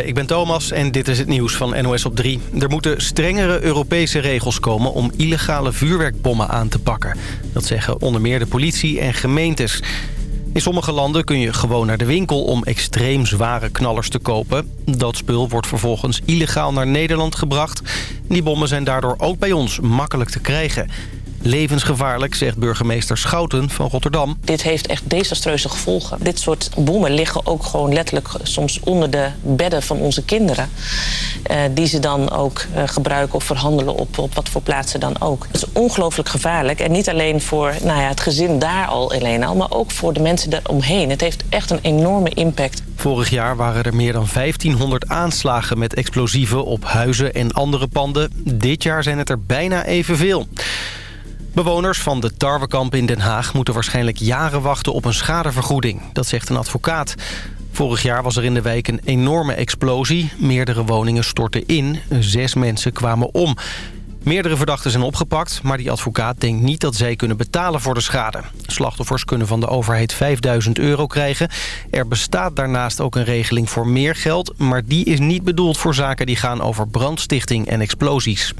Ik ben Thomas en dit is het nieuws van NOS op 3. Er moeten strengere Europese regels komen om illegale vuurwerkbommen aan te pakken. Dat zeggen onder meer de politie en gemeentes. In sommige landen kun je gewoon naar de winkel om extreem zware knallers te kopen. Dat spul wordt vervolgens illegaal naar Nederland gebracht. Die bommen zijn daardoor ook bij ons makkelijk te krijgen. Levensgevaarlijk, zegt burgemeester Schouten van Rotterdam. Dit heeft echt desastreuze gevolgen. Dit soort bommen liggen ook gewoon letterlijk soms onder de bedden van onze kinderen. Uh, die ze dan ook uh, gebruiken of verhandelen op, op wat voor plaatsen dan ook. Het is ongelooflijk gevaarlijk. En niet alleen voor nou ja, het gezin daar al alleen al, maar ook voor de mensen daaromheen. Het heeft echt een enorme impact. Vorig jaar waren er meer dan 1500 aanslagen met explosieven op huizen en andere panden. Dit jaar zijn het er bijna evenveel. Bewoners van de Tarwekamp in Den Haag moeten waarschijnlijk jaren wachten op een schadevergoeding. Dat zegt een advocaat. Vorig jaar was er in de wijk een enorme explosie. Meerdere woningen stortten in. Zes mensen kwamen om. Meerdere verdachten zijn opgepakt, maar die advocaat denkt niet dat zij kunnen betalen voor de schade. Slachtoffers kunnen van de overheid 5000 euro krijgen. Er bestaat daarnaast ook een regeling voor meer geld, maar die is niet bedoeld voor zaken die gaan over brandstichting en explosies.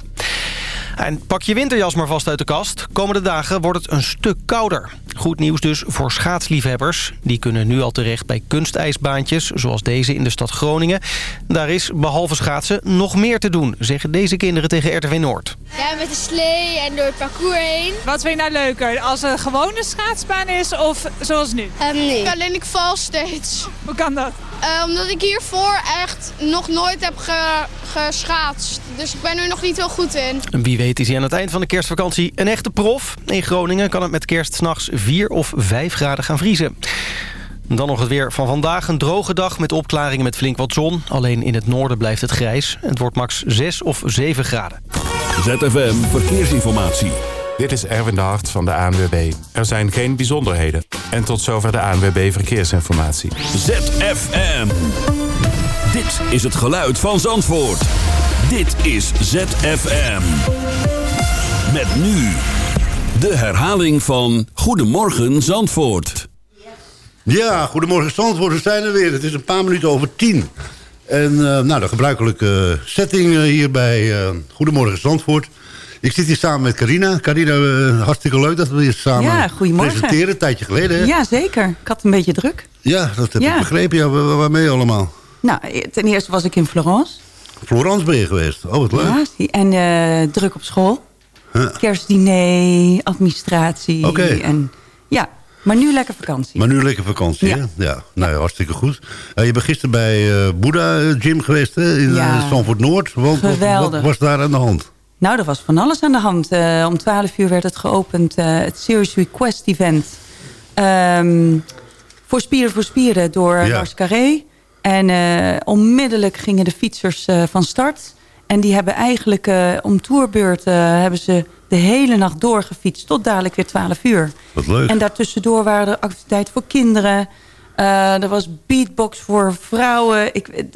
En pak je winterjas maar vast uit de kast. Komende dagen wordt het een stuk kouder. Goed nieuws dus voor schaatsliefhebbers. Die kunnen nu al terecht bij kunstijsbaantjes, zoals deze in de stad Groningen. Daar is, behalve schaatsen, nog meer te doen, zeggen deze kinderen tegen RTV Noord. Ja, met de slee en door het parcours heen. Wat vind je nou leuker, als een gewone schaatsbaan is of zoals nu? Um, nee. Alleen ik val steeds. Hoe kan dat? Uh, omdat ik hiervoor echt nog nooit heb ge geschaatst. Dus ik ben er nog niet heel goed in. Wie weet is hij aan het eind van de kerstvakantie een echte prof. In Groningen kan het met kerst s'nachts 4 of 5 graden gaan vriezen. Dan nog het weer van vandaag. Een droge dag met opklaringen met flink wat zon. Alleen in het noorden blijft het grijs. Het wordt max 6 of 7 graden. ZFM Verkeersinformatie. Dit is Erwin de Hart van de ANWB. Er zijn geen bijzonderheden. En tot zover de ANWB Verkeersinformatie. ZFM. Dit is het geluid van Zandvoort. Dit is ZFM. Met nu de herhaling van Goedemorgen Zandvoort. Ja, Goedemorgen Zandvoort, we zijn er weer. Het is een paar minuten over tien. En uh, nou, de gebruikelijke setting hier bij uh, Goedemorgen Zandvoort. Ik zit hier samen met Carina. Carina, uh, hartstikke leuk dat we hier samen ja, presenteren. Een tijdje geleden. Hè? Ja, zeker. Ik had een beetje druk. Ja, dat heb ja. ik begrepen. Ja, waarmee allemaal? Nou, ten eerste was ik in Florence. Florence ben je geweest? Oh, wat leuk. Ja, en uh, druk op school. Huh. Kerstdiner, administratie. Oké. Okay. En ja, maar nu lekker vakantie. Maar nu lekker vakantie, ja. hè? Ja, nou ja, hartstikke goed. Uh, je bent gisteren bij uh, Boeddha Gym geweest hè? in ja. Noord. Want, Geweldig. Wat, wat was daar aan de hand? Nou, er was van alles aan de hand. Uh, om 12 uur werd het geopend, het Serious Request Event. Um, voor Spieren voor Spieren door ja. Lars Carré. En uh, onmiddellijk gingen de fietsers van start. En die hebben eigenlijk om tourbeurt hebben ze de hele nacht doorgefietst. Tot dadelijk weer 12 uur. Wat leuk. En daartussendoor waren er activiteiten voor kinderen. er was beatbox voor vrouwen. Ik,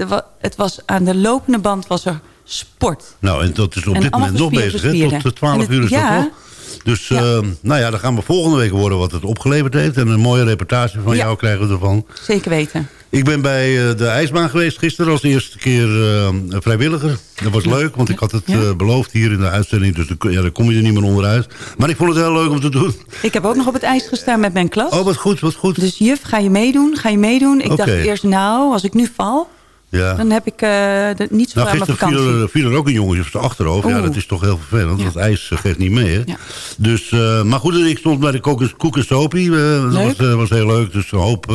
het was aan de lopende band was er sport. Nou, en dat is op en dit moment nog bezig, hè? Tot 12 het, uur is ja, dat toch? Dus ja. Uh, nou ja, dan gaan we volgende week horen wat het opgeleverd heeft. En een mooie reportage van ja. jou krijgen we ervan. Zeker weten. Ik ben bij uh, de ijsbaan geweest gisteren als eerste keer uh, vrijwilliger. Dat was leuk, want ik had het ja. beloofd hier in de uitzending. Dus ja, daar kom je er niet meer onderuit. Maar ik vond het heel leuk om te doen. Ik heb ook nog op het ijs gestaan met mijn klas. Oh, wat goed, wat goed. Dus juf, ga je meedoen? Ga je meedoen? Ik okay. dacht eerst, nou, als ik nu val... Ja. Dan heb ik uh, de, niet zo nou, vakantie. Viel er, viel er ook een jongetje op zijn achterhoofd. Ja, dat is toch heel vervelend. Ja. Het ijs geeft niet mee. Hè? Ja. Dus, uh, maar goed, ik stond bij de koek en sopie. Uh, dat was, was, heel leuk. Dus een hoop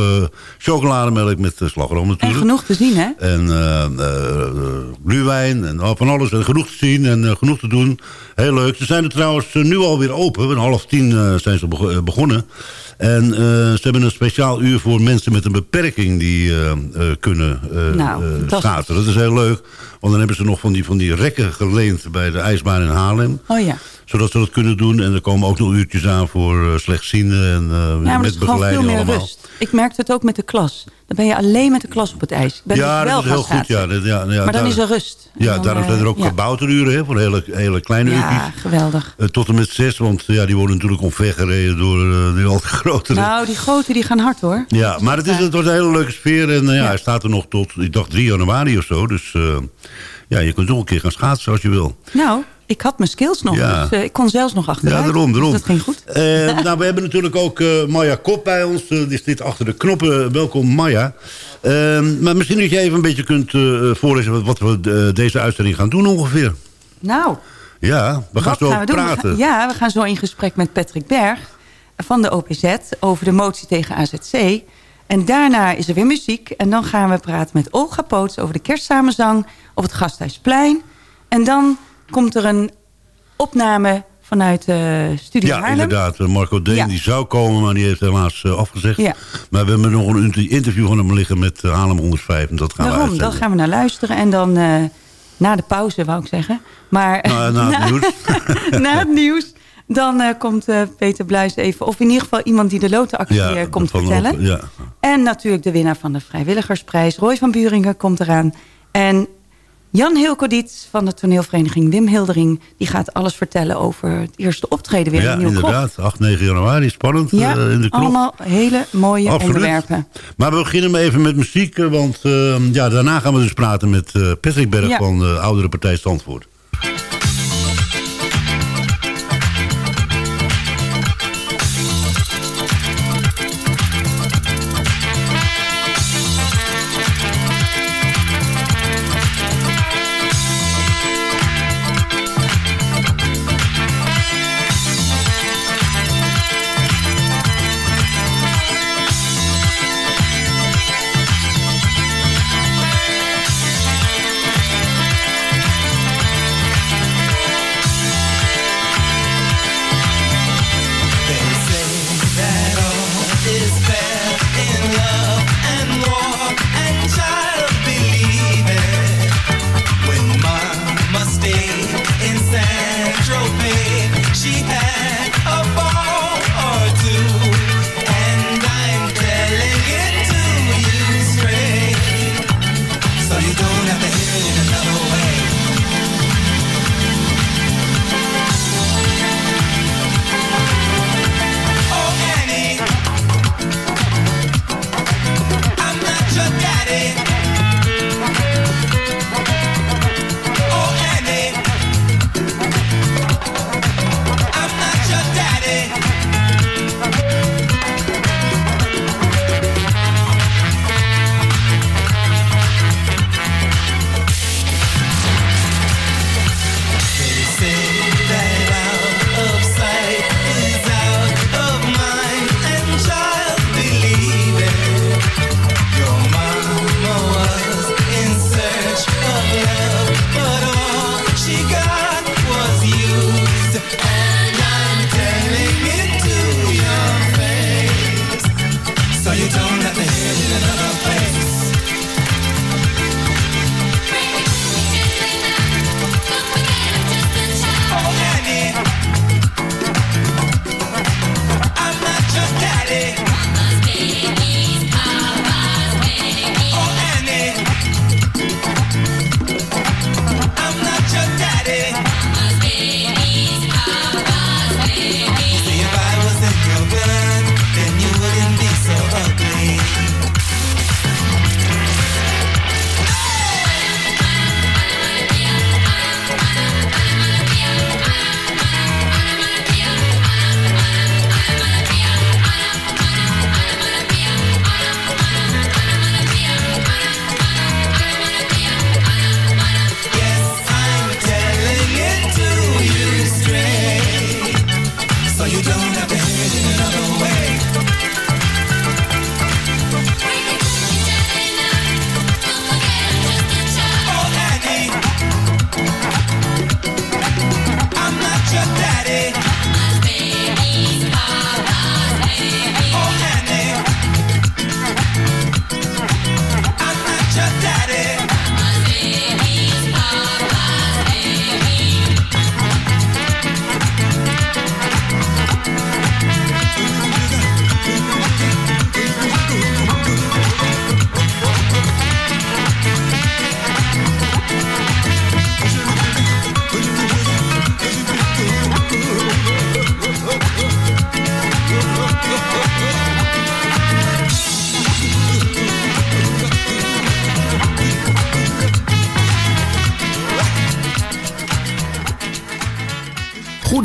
chocolademelk met slagroom natuurlijk. En genoeg te zien, hè? En gluwijn en van alles. En genoeg te zien en genoeg te doen. Heel leuk. Ze zijn er trouwens nu alweer open. Een half tien zijn ze begonnen. En uh, ze hebben een speciaal uur voor mensen met een beperking die uh, uh, kunnen nou. Dat is heel leuk. Want dan hebben ze nog van die, van die rekken geleend bij de ijsbaan in Haarlem. Oh ja. Zodat ze dat kunnen doen. En er komen ook nog uurtjes aan voor slechtzienden en ja, met begeleiding allemaal. Rust. Ik merkte het ook met de klas. Dan ben je alleen met de klas op het ijs. Ben ja, dus dat is heel goed. Ja, ja, ja, maar dan is er rust. Ja, daarom zijn er ook kabouteruren voor hele, hele kleine ja, uurtjes. Ja, geweldig. tot en met zes, want ja, die worden natuurlijk omvergereden door uh, die al grotere. Nou, die grote die gaan hard hoor. Ja, maar het, is, het wordt een hele leuke sfeer. En ja, hij staat er nog tot, ik dacht 3 januari of zo. Dus ja, je kunt toch een keer gaan schaatsen als je wil. Nou, ik had mijn skills nog. Ja. Dus, uh, ik kon zelfs nog achteruit. Ja, daarom, daarom. Dus dat ging goed. Uh, nou, we hebben natuurlijk ook uh, Maya Kop bij ons. die zit achter de knoppen. Welkom, Maya. Ehm, maar misschien dat je even een beetje kunt voorlezen... wat we deze uitzending gaan doen ongeveer. Nou. Ja, we gaan zo gaan we praten. We gaan, ja, we gaan zo in gesprek met Patrick Berg van de OPZ... over de motie tegen AZC... En daarna is er weer muziek. En dan gaan we praten met Olga Poots over de kerstsamenzang op het Gasthuisplein. En dan komt er een opname vanuit uh, Studio ja, Haarlem. Inderdaad. Marco Deen die zou komen, maar die heeft helaas uh, afgezegd. Ja. Maar we hebben nog een interview van hem liggen met uh, Haarlem 105. En dat gaan Daarom, we uitzenden. dan gaan we naar luisteren. En dan na de pauze, wou ik zeggen. Maar, nou, na het nieuws. na het nieuws. Dan komt Peter Bluis even... of in ieder geval iemand die de lotenactie ja, komt vertellen. Ja. En natuurlijk de winnaar van de Vrijwilligersprijs. Roy van Buringen komt eraan. En Jan Hilkodiet van de toneelvereniging Wim Hildering... die gaat alles vertellen over het eerste optreden weer ja, in Nieuw inderdaad. 8, 9 januari, spannend ja, uh, in de allemaal hele mooie Absoluut. onderwerpen. Maar we beginnen maar even met muziek... want ja, daarna gaan we dus praten met Patrick Berg ja. van de Oudere Partij Zandvoort.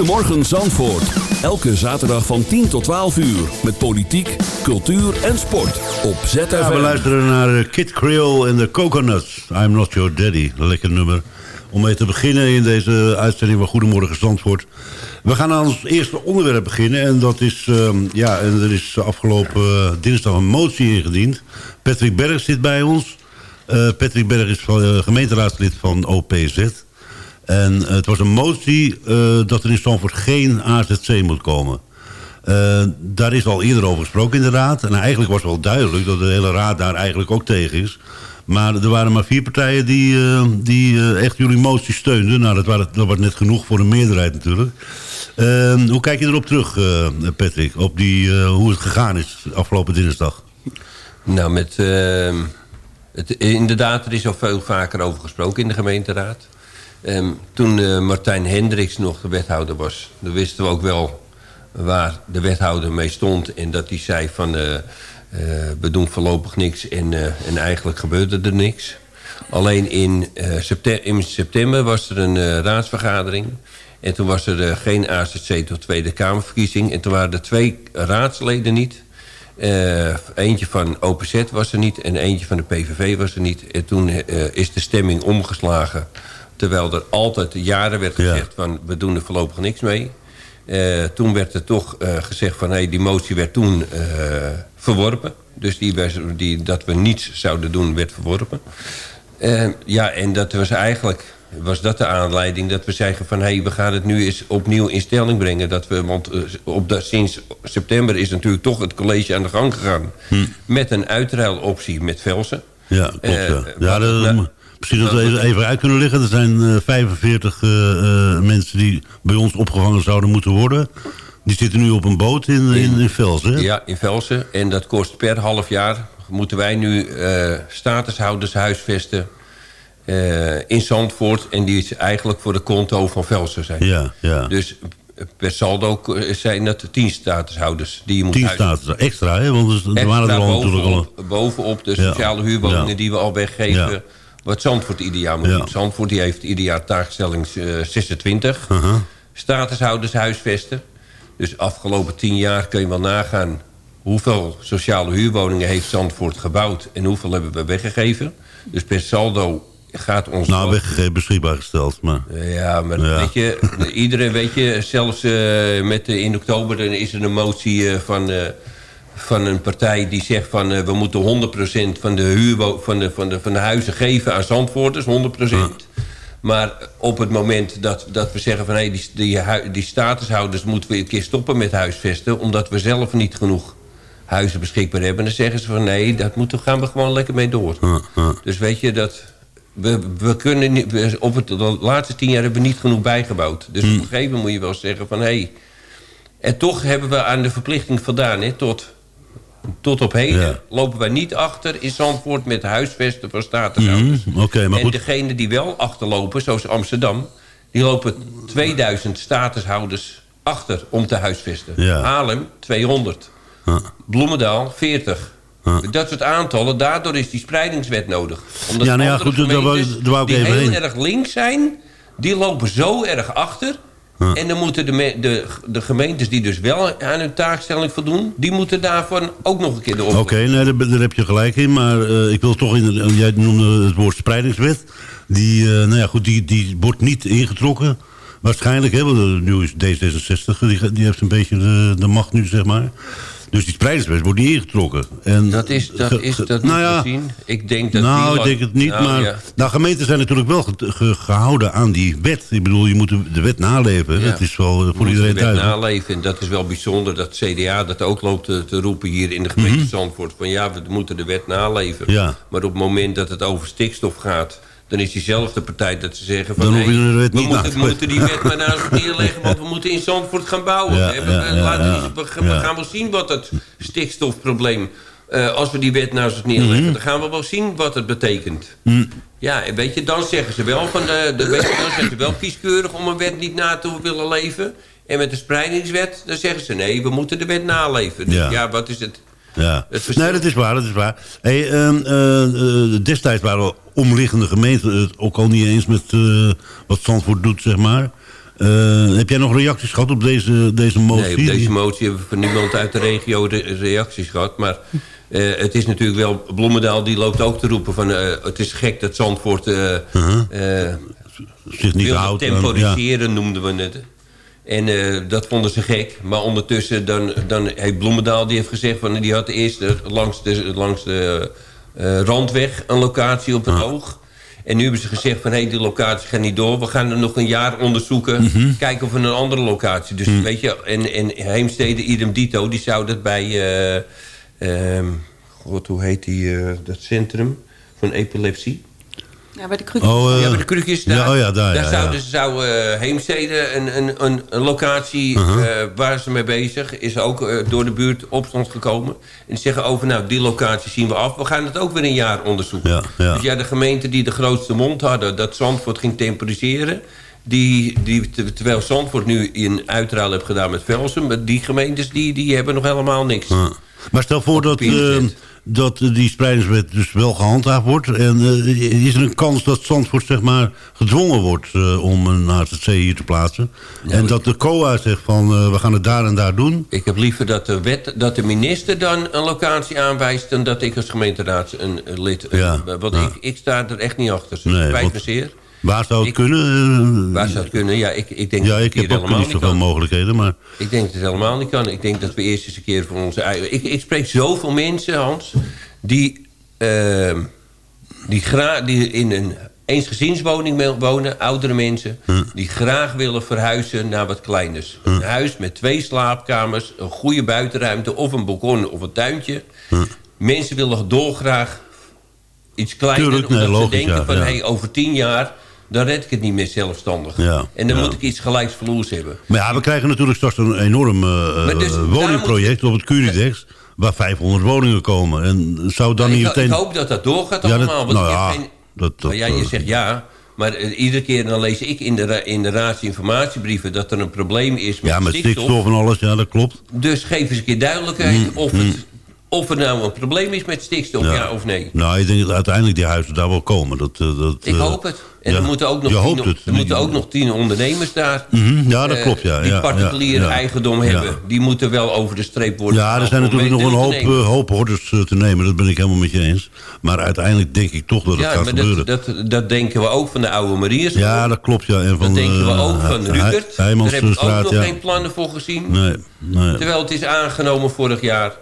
Goedemorgen Zandvoort. Elke zaterdag van 10 tot 12 uur. Met politiek, cultuur en sport. Op ZFM. Ja, we luisteren naar eh, Kid Creole en de Coconuts. I'm Not Your Daddy. Lekker nummer. Om mee te beginnen in deze uitzending van Goedemorgen Zandvoort. We gaan aan ons eerste onderwerp beginnen. En dat is, ehm, ja, en er is afgelopen uh, dinsdag een motie ingediend. Patrick Berg zit bij ons. Uh, Patrick Berg is van, gemeenteraadslid van OPZ. En het was een motie dat er in Zandvoort geen AZC moet komen. daar is al eerder over gesproken in de raad. En eigenlijk was wel duidelijk dat de hele raad daar eigenlijk ook tegen is. Maar er waren maar vier partijen die, uh, die echt jullie motie steunden. Nou, dat, was net genoeg voor een meerderheid natuurlijk. Uh, hoe kijk je erop terug, Patrick? Op die, hoe het gegaan is afgelopen dinsdag? Nou, met, ehm, het, inderdaad, er is al veel vaker over gesproken in de gemeenteraad. Ehm, toen Martijn Hendricks nog de wethouder was... dan wisten we ook wel waar de wethouder mee stond. En dat hij zei van eh, we doen voorlopig niks en, eh, en eigenlijk gebeurde er niks. Alleen in, september, in september was er een raadsvergadering. En toen was er geen AZC tot Tweede Kamerverkiezing. En toen waren er twee raadsleden niet. eentje van OPZ was er niet en eentje van de PVV was er niet. En toen is de stemming omgeslagen. Terwijl er altijd jaren werd gezegd van we doen er voorlopig niks mee. toen werd er toch gezegd van hey, die motie werd toen verworpen. Dus die, die, dat we niets zouden doen, werd verworpen. Ja, en dat was eigenlijk was dat de aanleiding dat we zeggen van... hé, hey, we gaan het nu eens opnieuw in stelling brengen. Dat we, want op de, sinds september is natuurlijk toch het college aan de gang gegaan... Hm. met een uitruiloptie met Velsen. Ja, klopt. Ja. ja dat, nou, misschien dat we even, uit kunnen liggen. Er zijn 45 mensen die bij ons opgevangen zouden moeten worden... Die zitten nu op een boot in, in, in Velsen, Ja, in Velsen. En dat kost per half jaar... moeten wij nu statushouders huisvesten uh, in Zandvoort. En die is eigenlijk voor de konto van Velsen zijn. Ja, ja. Dus per saldo zijn dat tien statushouders. Die je moet tien status, extra hè? Want er extra waren er al natuurlijk al... Bovenop de sociale ja. huurwoningen ja. die we al weggeven... Ja. Wat Zandvoort ieder jaar moet doen. Zandvoort die heeft ieder jaar taakstelling uh, 26. -huh. Statushouders huisvesten. Dus afgelopen tien jaar kun je wel nagaan... hoeveel sociale huurwoningen heeft Zandvoort gebouwd... en hoeveel hebben we weggegeven. Dus per saldo gaat ons... Nou, weggegeven, beschikbaar gesteld. Maar... Ja, maar weet je, iedereen weet je... zelfs uh, met, uh, in oktober dan is er een motie uh, van, van een partij die zegt van... we moeten 100% van de, huur, van, de, van, de, van de huizen geven aan Zandvoorters, 100%. Ja. Maar op het moment dat, dat we zeggen van... Hey, die, die, die statushouders moeten we een keer stoppen met huisvesten... omdat we zelf niet genoeg huizen beschikbaar hebben... dan zeggen ze van nee, dat moeten, gaan we gewoon lekker mee door. Dus weet je, dat... We, we kunnen niet, op het, de laatste tien jaar hebben we niet genoeg bijgebouwd. Dus op een gegeven moment moet je wel zeggen van... hé, hey, en toch hebben we aan de verplichting voldaan... Hè, tot tot op heden lopen wij niet achter in Zandvoort met huisvesten van statushouders. Mm, okay, maar en degene die wel achterlopen, zoals Amsterdam... die lopen 2000 statushouders achter om te huisvesten. Ja. Haarlem 200. Ja. Bloemendaal 40. Dat soort aantallen, daardoor is die spreidingswet nodig. Omdat ja, nou ja, goed, daar wou, daar wou die even heel heen. erg links zijn... die lopen zo erg achter... En dan moeten de, de, de, gemeentes die dus wel aan hun taakstelling voldoen... die moeten daarvan ook nog een keer de Oké, okay, nee, daar, daar, heb je gelijk in. Maar uh, ik wil toch, in, jij noemde het woord spreidingswet. Die, uh, nou ja, goed, die, die wordt niet ingetrokken. Waarschijnlijk, hè, want nu is D66, die, die heeft een beetje de, de macht nu, zeg maar. Dus die spreidingswet wordt niet ingetrokken. En dat is, dat is dat nou ja, zien. Ik denk dat nou, die ik denk het niet. Nou, maar ja. nou, gemeenten zijn natuurlijk wel ge, ge, gehouden aan die wet. Ik bedoel, je moet de wet naleven. Ja. Dat is wel voor iedereen de wet naleven. En dat is wel bijzonder dat CDA dat ook loopt te, te roepen hier in de gemeente mm -hmm. Zandvoort. Van ja, we moeten de wet naleven. Ja. Maar op het moment dat het over stikstof gaat dan is diezelfde partij dat ze zeggen van... Dan hey, we, we moeten, moeten, die wet maar naast ons neerleggen... want we moeten in Zandvoort gaan bouwen. Ja, we, ja, ja, we, we gaan wel zien wat het stikstofprobleem... Uh, als we die wet naast ons neerleggen... Mm -hmm. dan gaan we wel zien wat het betekent. Mm. Ja, en weet je, dan zeggen ze wel... Van de, de wet, dan zeggen ze wel kieskeurig om een wet niet na te willen leven... En met de spreidingswet, dan zeggen ze... nee, we moeten de wet naleven. Dus ja, wat is het... Ja. Nee, dat is waar, dat is waar. Hey, uh, uh, destijds waren omliggende gemeenten het ook al niet eens met uh, wat Zandvoort doet, zeg maar. heb jij nog reacties gehad op deze, deze motie? Nee, op deze motie hebben we van niemand uit de regio reacties gehad. Maar het is natuurlijk wel... Bloemendaal die loopt ook te roepen van... het is gek dat Zandvoort... Uh -huh. zich niet houdt. Temporiseren ja. noemden we het. En uh, dat vonden ze gek. Maar ondertussen dan, dan heeft Bloemendaal die heeft gezegd... Van, die had eerst langs de, langs de uh, randweg een locatie op het ah. oog. En nu hebben ze gezegd van... hé, hey, die locatie gaat niet door. We gaan er nog een jaar onderzoeken. Mm -hmm. Kijken of we een andere locatie... Dus mm. weet je, en, en Heemstede, idem dito... die zou dat bij... Uh, God, hoe heet die, dat centrum van epilepsie... Ja, bij de krukjes. Oh, uh, ja, bij de krukjes daar. Ja, oh ja, daar, daar ja, zou, ja. dus, zou uh, Heemstede, een, een, een, een locatie uh -huh. uh, waar ze mee bezig... is ook door de buurt opstand gekomen. En zeggen over, nou, die locatie zien we af. We gaan het ook weer een jaar onderzoeken. Ja, ja. Dus ja, de gemeenten die de grootste mond hadden... dat Zandvoort ging temporiseren... Die, die, terwijl Zandvoort nu een uitruil heeft gedaan met Velsen... maar die gemeentes die, die hebben nog helemaal niks. Maar stel voor dat dat die spreidingswet dus wel gehandhaafd wordt. En uh, is er een kans dat Zandvoort zeg maar, gedwongen wordt uh, om een HZC hier te plaatsen? Ja, en dat de COA zegt van uh, we gaan het daar en daar doen? Ik heb liever dat de, wet, dat de minister dan een locatie aanwijst... dan dat ik als gemeenteraad een, een lid... Ja, want ja. Ik, ik sta er echt niet achter. Dus nee, spijt me zeer. Waar zou het ik, kunnen? Waar zou het kunnen? Ja, ik, ik denk ja, dat ik het heb ook niet zoveel mogelijkheden. Maar... Ik denk dat het helemaal niet kan. Ik denk dat we eerst eens een keer voor onze eigen... Ik, ik spreek zoveel mensen, Hans, die, uh, die, gra die in een eensgezinswoning wonen, oudere mensen... Hm. die graag willen verhuizen naar wat kleiners. Een huis met twee slaapkamers, een goede buitenruimte... of een balkon of een tuintje. Hm. Mensen willen dolgraag iets kleiner... Tuurlijk, omdat logisch, ze denken van... ja. Hey, over tien jaar dan red ik het niet meer zelfstandig. Ja, en dan ja. moet ik iets gelijksvloers hebben. Maar ja, we krijgen natuurlijk straks een enorm uh, Maar dus woningproject op het Curidex... waar 500 woningen komen. En zou dan ik, niet meteen... ik hoop dat dat doorgaat Ja, dat- allemaal. want nou ja, geen- dat- dat, maar ja, je eh, zegt ja... Maar eh, iedere keer dan lees ik in de, in de raadsinformatiebrieven... dat er een probleem is met, ja, met stikstof. stikstof en alles, ja, dat klopt. Dus geef eens een keer duidelijkheid... of, het, of er nou een probleem is met stikstof, ja, Mm, Ja. of nee. Nou, ik denk dat uiteindelijk die huizen daar wel komen. Dat, eh, dat, Ik eh, hoop het. En ja. er moeten ook nog, tien, het. er moeten ook nog tien ondernemers daar... Mhm, ja, dat eh, klopt, ja. Die ja, particulier ja, eigendom hebben. Die moeten wel over de streep worden Ja, er zijn natuurlijk nog een hoop, nemen. eh, hoop hordes eh, te nemen. Dat ben ik helemaal met je eens. Maar uiteindelijk denk ik toch dat het gaat maar gebeuren. dat, dat, dat denken we ook van de oude Mariërs. ja, dat klopt, ja. En van, Dat denken we ook van He- Rukert. Daar heb ik ook nog geen plannen voor gezien. Nee, nee. Terwijl het is aangenomen vorig jaar.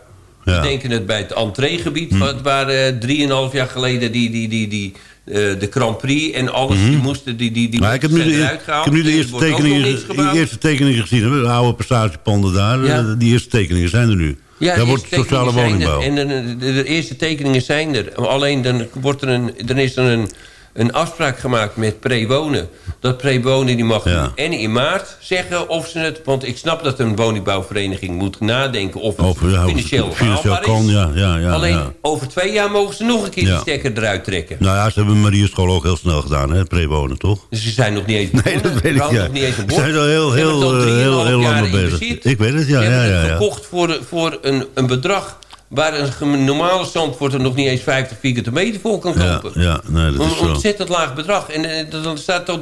Ja. Hm. We denken het bij het entreegebied... wat waar eh, drieënhalf jaar geleden die, die, die, die, eh, de Grand Prix en alles... die moesten die, die, die Mhm. ik heb nu de, ik eruit gehaald. heb nu de Er eerste tekeningen, eerste tekeningen gezien. De oude passagepanden daar. Ja. eh, Die eerste tekeningen zijn er nu. Ja, daar de wordt sociale woningbouw. er. En de, de, de eerste tekeningen zijn er. Alleen dan, wordt er een, dan is er een, een afspraak gemaakt met pre-wonen. Dat pre-wonen die mag Ja. en in maart zeggen of ze het... Want ik snap dat een woningbouwvereniging moet nadenken... of het Over, ja, of het financieel, financieel kan, is. ja, ja, ja, Alleen over twee jaar mogen ze nog een keer die stekker eruit trekken. Nou ja, ze hebben Maria School ook heel snel gedaan, hè, pre-wonen, toch? Dus ze zijn nog niet eens Nee, begonnen. dat weet ik, nog niet eens een Ze zijn al heel, heel, heel, 3,5 heel lang bezig. Ik weet het, ja, Ze ja, hebben ja. het verkocht voor, voor een, een bedrag... waar een normale zandvoort er nog niet eens 50 vierkante meter voor kan Ja, kopen. ja, nee, dat is Een zo. ontzettend laag bedrag. En eh, dan staat al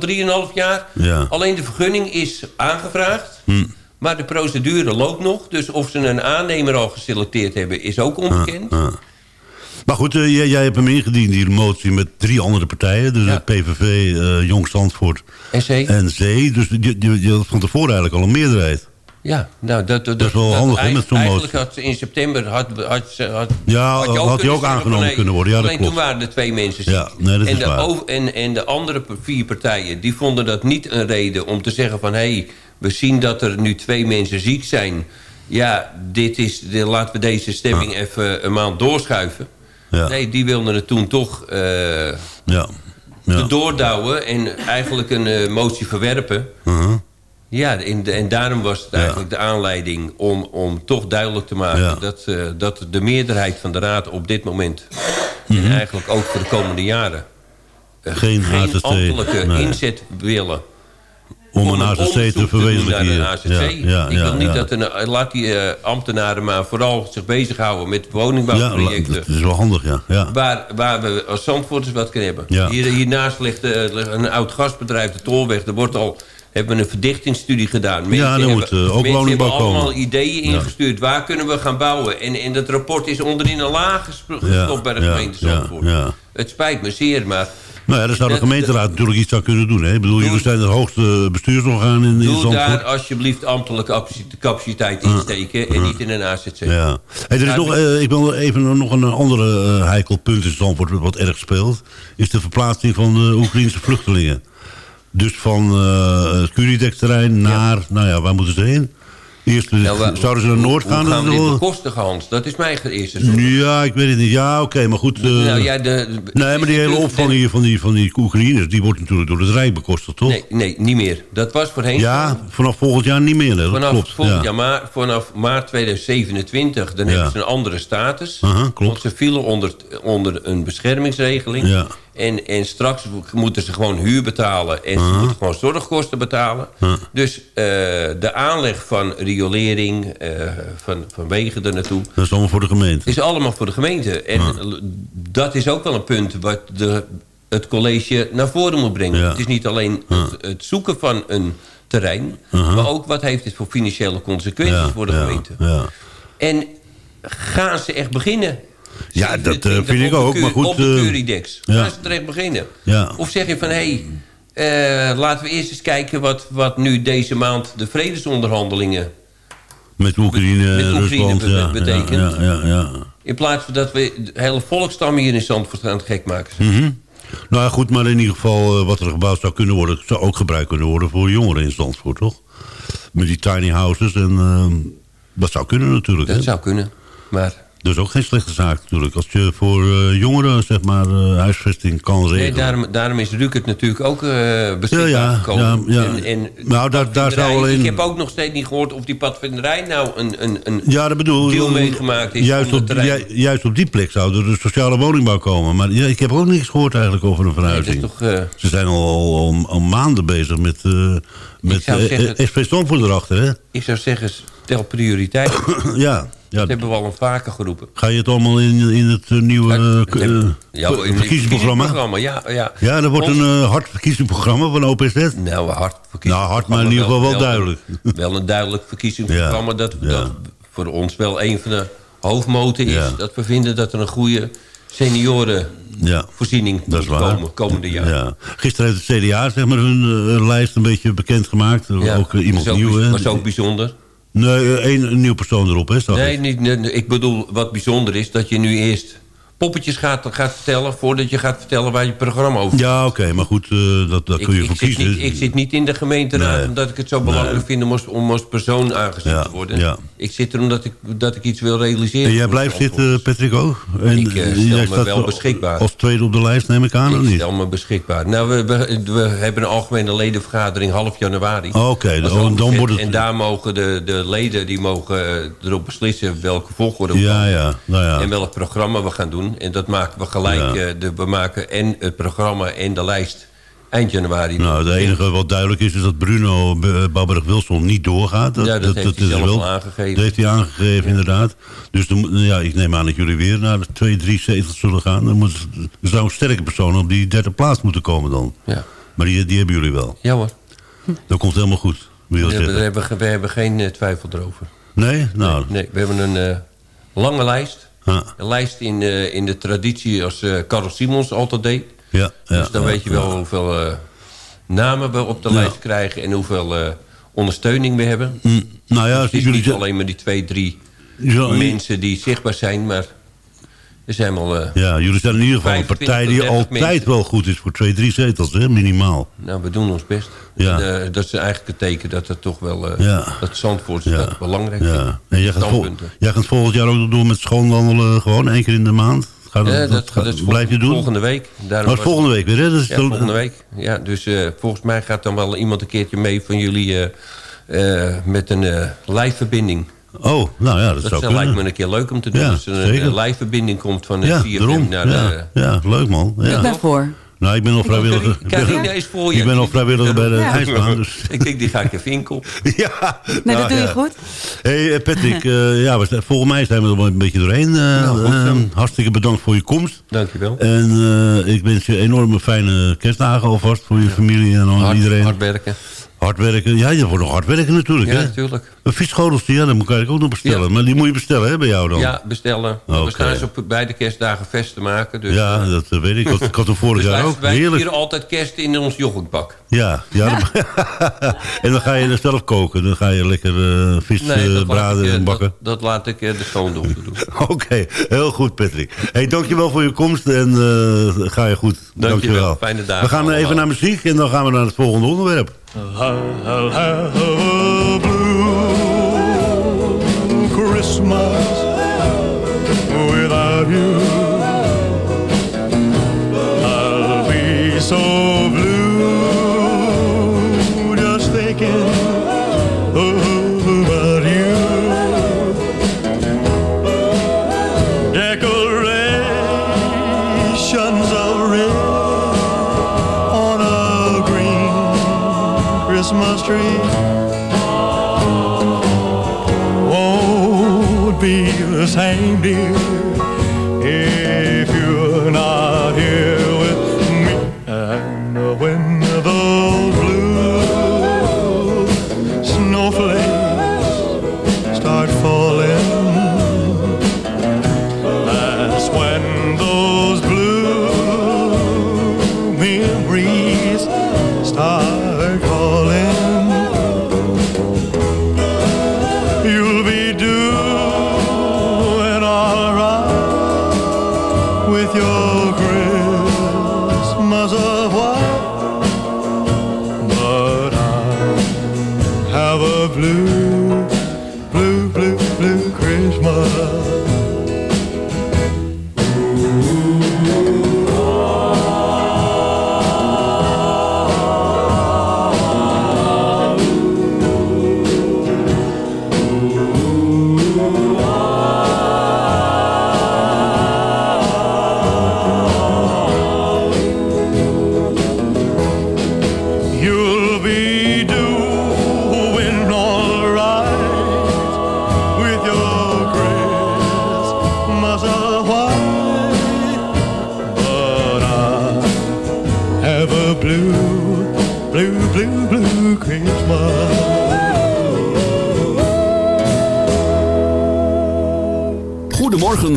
3,5 jaar. Ja. Alleen de vergunning is aangevraagd. Hm. Maar de procedure loopt nog. Dus of ze een aannemer al geselecteerd hebben, is ook onbekend. Ja. Maar goed, eh, jij, jij hebt hem ingediend, die motie, met drie andere partijen. Dus Ja. het PVV, eh Jong Zandvoort En C? en. Dus je, je, je had van tevoren eigenlijk al een meerderheid. Ja, nou, dat, dat, Dat is wel handig, hè, met zo'n Eigenlijk had in september... Had, had, had, Ja, je had hij ook kunnen aangenomen kunnen worden. Ja, dat alleen klopt. toen waren er twee mensen ziek. Ja, nee, dat en, is de waar. over- en, en de andere vier partijen... die vonden dat niet een reden om te zeggen van... hé, hey, we zien dat er nu twee mensen ziek zijn. Ja, dit is, de- laten we deze stemming even een maand doorschuiven. Ja, Nee, die wilden het toen toch eh ja. ja. doordouwen... en eigenlijk een eh, motie verwerpen... Uh-huh. Ja, en, en daarom was het Ja. eigenlijk de aanleiding om, om toch duidelijk te maken... Ja. Dat, eh, dat de meerderheid van de Raad op dit moment... en eigenlijk ook voor de komende jaren... eh, Mhm. Geen geen AZC, ambtelijke nee. inzet willen... Om een AZC te verwezenlijken. naar. AZC. Ja, ja, Ik ja, wil niet dat een, laat die eh, ambtenaren maar vooral zich bezighouden... met Ja, woningbouwprojecten... dat is wel handig, ja. Waar, waar we als Zandvoorters wat kunnen hebben. Hier, hiernaast ligt eh, een oud gasbedrijf, de Tolweg. Er wordt al hebben we een verdichtingsstudie gedaan. Mensen Ja, hebben, moet, eh, ook woningbouw hebben allemaal komen. ideeën Ja. ingestuurd. Waar kunnen we gaan bouwen? En, en dat rapport is onderin een laag gestopt bij de gemeente Zandvoort. Het spijt me zeer, maar Nou ja, daar zou de Dat- gemeenteraad natuurlijk iets aan kunnen doen. Hè? Ik bedoel, jullie zijn het hoogste bestuursorgaan in, in doe Zandvoort. daar alsjeblieft ambtelijke capaciteit- in steken... en niet in een AZC. Ja. Hey, er is nog, eh, ik wil even nog een andere eh, heikel punt in Zandvoort... wat erg speelt... is de verplaatsing van de Oekraïnse vluchtelingen. Dus van eh het Curidec-terrein naar... Nou ja, waar moeten ze heen? Eerst eh, Nou, zouden ze naar Noord gaan? Hoe gaan we Dat is dit bekostigen, Hans? Dat is mijn eerste zorg. Ja, ik weet het niet. Ja, oké, maar goed. eh, nou, ja, de, nee, maar die hele opvang hier van die, van die Oekraïners... die wordt natuurlijk door het Rijk bekostigd, toch? Nee, nee, niet meer. Dat was voorheen Ja, vanaf volgend jaar niet meer. hè, Vanaf, klopt. volgend ja. jaar maar, vanaf maart 2027 dan Ja. hebben ze een andere status. Klopt. Want ze vielen onder, onder een beschermingsregeling. Ja. En, en straks moeten ze gewoon huur betalen. En ze moeten gewoon zorgkosten betalen. Dus eh, de aanleg van riolering, eh, van, van wegen er naartoe... Dat is allemaal voor de gemeente. is allemaal voor de gemeente. En dat is ook wel een punt wat de, het college naar voren moet brengen. Ja. Het is niet alleen het, het zoeken van een terrein... maar ook wat heeft dit voor financiële consequenties Ja, voor de gemeente. ja. En gaan ze echt beginnen? Ja, dat, eh, 27 vind ik ook, maar goed, Op de eh, Curidex. ja. Gaan ze er echt beginnen? Ja. Of zeg je van, hé... Hey, laten we eerst eens kijken wat, wat nu deze maand de vredesonderhandelingen... Met Oekraïne, Met Oekraïne Rusland. betekent. Ja, ja, ja. in plaats van dat we de hele volkstam hier in Zandvoort aan het gek maken. Mhm. Nou ja, goed, maar in ieder geval eh, wat er gebouwd zou kunnen worden... zou ook gebruikt kunnen worden voor jongeren in Zandvoort, toch? Met die tiny houses en... ehm, dat zou kunnen natuurlijk, hè? Dat zou kunnen. Maar Dat is ook geen slechte zaak natuurlijk. Als je voor eh, jongeren, zeg maar, eh, huisvesting kan regelen. nee, daarom, daarom is Rukert natuurlijk ook eh beschikbaar Ja, ja, gekomen. ja. En, en Nou, daar- daar zou alleen- Ik heb ook nog steeds niet gehoord of die padvinderij nou een, een, een Ja, dat bedoel deal meegemaakt is Juist op, ju- juist op die plek zou er de sociale woningbouw komen. Maar ja, ik heb ook niks gehoord eigenlijk over een verhuizing. toch, Ze zijn al, al, maanden bezig met, met zeggen- SP Stamford erachter, hè? ik zou zeggen, stel prioriteit. ja, ja. Dat hebben we al een vaker geroepen. Ga je het allemaal in, in het eh, nieuwe eh, Dat hebben- eh, ja, in het verkiezingsprogramma? Ja, ja. Ja, dat wordt Ons- een eh, hard verkiezingsprogramma van OPZ. Nou, hard Nou, hard, maar in ieder geval wel duidelijk. Wel een duidelijk verkiezingsprogramma... Ja, Dat, ja. dat voor ons wel een van de hoofdmoten is... Ja. dat we vinden dat er een goede seniorenvoorziening Ja, dat is moet komen komende jaar. Ja. Gisteren heeft het CDA zeg maar, hun eh, lijst een beetje bekendgemaakt. Ja, Ook eh, iemand nieuw. hè? was ook bijzonder. Nee, eh, één een nieuw persoon erop, hè? Nee, niet, nee, ik bedoel, wat bijzonder is... dat je nu eerst poppetjes gaat, gaat vertellen... voordat je gaat vertellen waar je programma over Ja, oké, maar goed, eh, dat, daar Ik, kun je ik voor zit kiezen. niet, ik zit niet in de gemeenteraad Nee. omdat ik het zo belangrijk vind om als, om als persoon aangezet Ja, te worden. ja. Ik zit er omdat ik, dat ik iets wil realiseren. En jij blijft zitten, Patrick, ook? En, Ik, eh, stel jij me staat wel beschikbaar. Als tweede op de lijst, neem ik aan, of Ik niet? stel me beschikbaar. Nou, we, we, we hebben een algemene ledenvergadering half januari. Oh, Oké, dan- dan wordt het- En daar mogen de, de leden die mogen eh, erop beslissen welke volgorde we Ja, ja, nou ja. En welk programma we gaan doen. En dat maken we gelijk. Ja. eh, de, we maken en het programma en de lijst eind januari. Nou, het enige wat duidelijk is, is dat Bruno B- Babberig-Wilson niet doorgaat. Ja, dat heeft hij is zelf wel- aangegeven. Dat heeft hij aangegeven, inderdaad. Dus ja, ik neem aan dat jullie weer naar de twee, drie zetels zullen gaan. Dan moet, er zou een sterke persoon op die derde plaats moeten komen dan. Ja. Maar die, die hebben jullie wel. ja hoor. Dat komt helemaal goed, We hebben, we hebben, geen eh, twijfel erover. Nee? Nou, Nee, we hebben een eh, lange lijst. Ja. Een lijst in, in de traditie als eh Karel Simons altijd deed. ja, ja, dus dan ja, weet je wel hoeveel eh, namen we op de lijst krijgen... en hoeveel eh, ondersteuning we hebben. Mm, nou ja, Het is niet alleen maar die twee, drie mensen die zichtbaar zijn... maar wel... eh, Ja, jullie zijn in ieder geval een 25 partij die tot 30 altijd wel goed is voor twee, drie zetels, hè, minimaal. nou, we doen ons best. Ja. En, eh, dat is eigenlijk het teken dat het toch wel... eh Ja. dat Zandvoort Ja. dat belangrijk vindt. Ja. En jij gaat, vol- Standpunten. jij gaat volgend jaar ook door met schoonwandelen, gewoon één keer in de maand? Gaat Ja, dat, dat, gaat- dat is blijf je doen? volgende week. Daarom Oh, is was- volgende week weer, hè? Dat is Ja, de- volgende week. Ja, dus volgens mij gaat dan wel iemand een keertje mee van jullie... met een lijfverbinding. Oh, nou ja, dat, Dat, zou lijkt me een keer leuk om te doen. Ja, dus een, zeker. een lijfverbinding komt van het ja, CFM daarom. naar ja, de... ja, leuk man. Ja. Ik ben voor. Nou, ik ben al vrijwilliger. Ik Carina ben, is voor je. ik ben al vrijwilliger bij de Ja. ijsbaan. Dus. Ik denk, die ga ik even inkopen. ja, Nee, nou, dat doe je goed. hey, eh, Patrick, eh, ja, we volgens mij zijn we er wel een beetje doorheen. eh, goed zo. eh, hartstikke bedankt voor je komst. Dankjewel. En eh, ik wens je enorme fijne kerstdagen alvast voor je familie en al Hard, iedereen. hard werken. Hard werken, ja, je wordt nog hard werken natuurlijk, Ja, hè? natuurlijk. Een fietsschotels, ja, dat moet ik ook nog bestellen. Ja. Maar die moet je bestellen, hè, bij jou dan? Ja, bestellen. Oké. We staan ze op beide kerstdagen vast te maken. Dus, Ja, dat eh, weet ik. Ik had, ik had hem vorig dus jaar wij, ook. wij Heerlijk. vieren altijd kerst in ons yoghurtbak. Ja, ja. en dan ga je er zelf koken. Dan ga je lekker eh vis Nee, eh, braden ik, eh, en bakken. dat, dat laat ik eh, de schoondochter doen. Oké, heel goed Patrick. Hey, dankjewel voor je komst en eh, ga je goed. Dankjewel. Fijne dagen We gaan allemaal. even naar muziek en dan gaan we naar het volgende onderwerp. Blue Christmas without you. zijn weer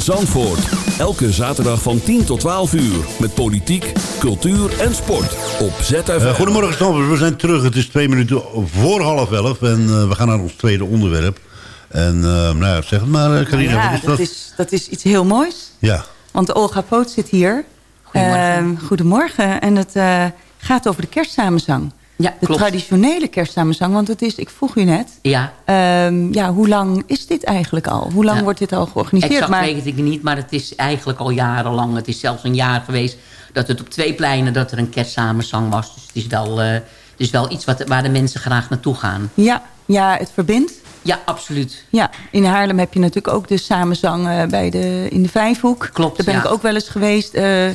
Zandvoort. Elke zaterdag van 10 tot 12 uur. Met politiek, cultuur en sport. Op ZFM. Eh, goedemorgen Stamford, we zijn terug. Het is twee minuten voor half elf en eh, we gaan naar ons tweede onderwerp. En eh, nou ja, zeg het maar, Carina. ja, wat is dat, dat? is, dat is iets heel moois. Ja, Want Olga Poot zit hier. Goedemorgen. Ehm, goedemorgen. En het eh, gaat over de kerstsamenzang. Ja, De klopt. traditionele kerstsamenzang. Want het is, ik vroeg u net... Ja, ehm, ja, hoe lang is eigenlijk al? Hoe lang Ja. wordt dit al georganiseerd? exact maar, weet ik niet, maar het is eigenlijk al jarenlang. Het is zelfs een jaar geweest dat het op twee pleinen dat er een kerstsamenzang was. Dus het is wel, eh, het is wel iets wat, waar de mensen graag naartoe gaan. ja, ja, het verbindt. Ja, absoluut. Ja, in Haarlem heb je natuurlijk ook de samenzang eh, bij de, in de Vijfhoek. Klopt, Daar ben ja. ik ook wel eens geweest. Eh,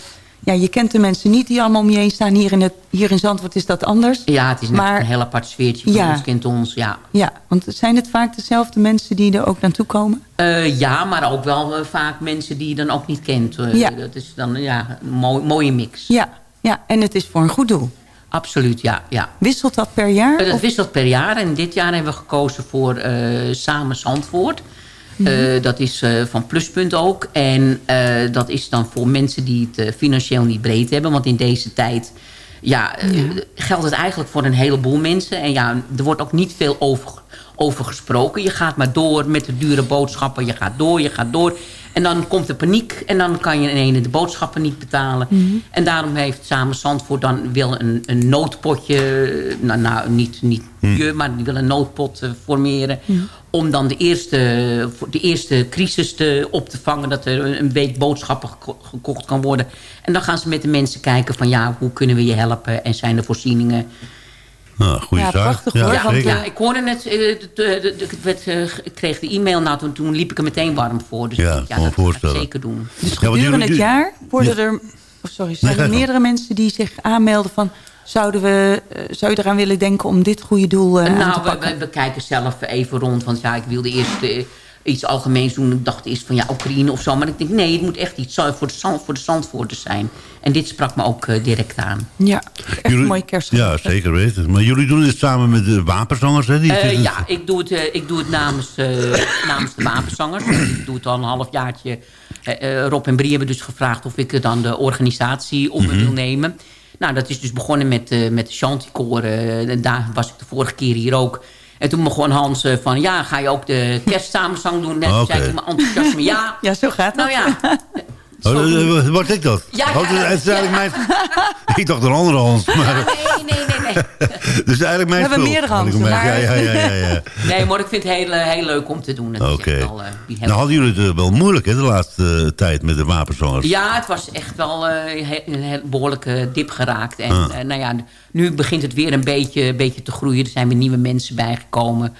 ja, je kent de mensen niet die allemaal om je heen staan. Hier in, het, hier in Zandvoort is dat anders. Ja, het is net Maar- een heel apart sfeertje. Van Ja. ons kent ons, ja. Ja, want zijn het vaak dezelfde mensen die er ook naartoe komen? Eh, ja, maar ook wel eh, vaak mensen die je dan ook niet kent. Eh, Ja. Dat is dan ja, een mooi, mooie mix. Ja, ja, en het is voor een goed doel. Absoluut, ja. ja. Wisselt dat per jaar? Dat Of- wisselt per jaar. En dit jaar hebben we gekozen voor Samen Zandvoort. Eh, dat is eh, van Pluspunt ook. En eh, dat is dan voor mensen die het financieel niet breed hebben. Want in deze tijd ja, geldt het eigenlijk voor een heleboel mensen. En ja, er wordt ook niet veel over, over gesproken. Je gaat maar door met de dure boodschappen. Je gaat door, je gaat door. En dan komt de paniek. En dan kan je in ene de boodschappen niet betalen. En daarom heeft Samen Zandvoort dan wil een, een noodpotje... Nou, nou niet, niet je, maar die wil een noodpot eh, formeren... om dan de eerste, de eerste crisis te, op te vangen... dat er een- een week boodschappen geko- gekocht kan worden. En dan gaan ze met de mensen kijken van... ja, hoe kunnen we je helpen en zijn er voorzieningen... nou, goede Ja, zaak. prachtig, ja, hoor, Ja, want, zeker. ja, ik hoorde net, eh, ik eh, kreeg de e-mail nou, toen, toen liep ik er meteen warm voor. Dus Ja, dat ga ik voorstellen. zeker doen. Dus gedurende het jaar worden Ja. er... Oh, sorry, zijn er meerdere mensen die zich aanmelden van... Zouden we, eh, zou je eraan willen denken om dit goede doel eh, aan te nou, we, pakken? we, we kijken zelf even rond. Want ja, ik wilde eerst... eh, iets algemeens doen. Ik dacht eerst van ja, Oekraïne of zo. Maar ik denk nee, het moet echt iets voor de, zand, voor de Zandvoorters zijn. En dit sprak me ook eh, direct aan. Ja, echt een mooie kerst. Ja, zeker weten. Maar jullie doen dit samen met de wapenzangers, hè? Die Eh, ja, ik doe het, eh, ik doe het namens, eh, namens de wapenzangers. ik doe het al een halfjaartje. Rob en Brie hebben dus gevraagd of ik dan de organisatie op me Mhm. wil nemen. Nou, dat is dus begonnen met, eh met de Chanticoor. eh, daar was ik de vorige keer hier ook. En toen begon Hans van, ja, ga je ook de kerstsamenzang doen? Net Oké. zei ik in mijn enthousiasme, ja. Ja, zo gaat het. Nou ja, Oh, eh, Word ik dat? Ja, Oh, ja. het is eigenlijk mijn... ik dacht een andere Hans. Maar, nee, nee, nee, nee. dus eigenlijk mijn We hebben spul. meerdere Hansen, Ja, maar- ja, ja, ja, ja. Nee, maar ik vind het heel, eh, heel leuk om te doen. Oké. eh, heel Nou hadden jullie het eh, wel moeilijk, hè, de laatste eh, tijd met de wapenzangers. Ja, het was echt wel eh, een heel behoorlijke dip geraakt. En Ah. eh, nou ja, nu begint het weer een beetje, beetje te groeien. Er zijn weer nieuwe mensen bijgekomen.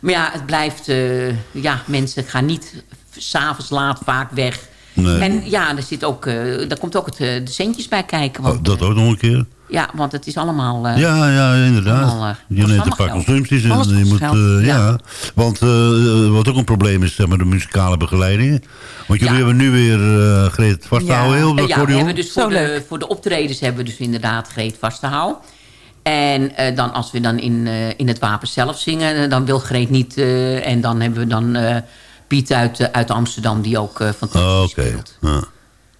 Maar ja, het blijft... eh, ja, mensen gaan niet s'avonds laat vaak weg. Nee. En ja, er, zit ook, eh daar komt ook het, eh, de centjes bij kijken. Want, Oh, dat ook nog een keer. Ja, want het is allemaal... eh, Ja, ja, inderdaad. allemaal, eh, je neemt een paar consumpties en je moet, eh, ja. Ja. Want eh, wat ook een probleem is, zeg maar, de muzikale begeleiding. Want jullie Ja. hebben nu weer uh, Greet vasthouden heel Eh, ja, we accordeon. hebben dus voor de, voor de optredens hebben we dus inderdaad Greet vast te houden. En eh, dan als we dan in, eh, in het wapen zelf zingen, eh, dan wil Greet niet. eh, en dan hebben we dan eh, Piet uit, eh, uit Amsterdam, die ook eh fantastisch Oh, Oké. speelt. Ja.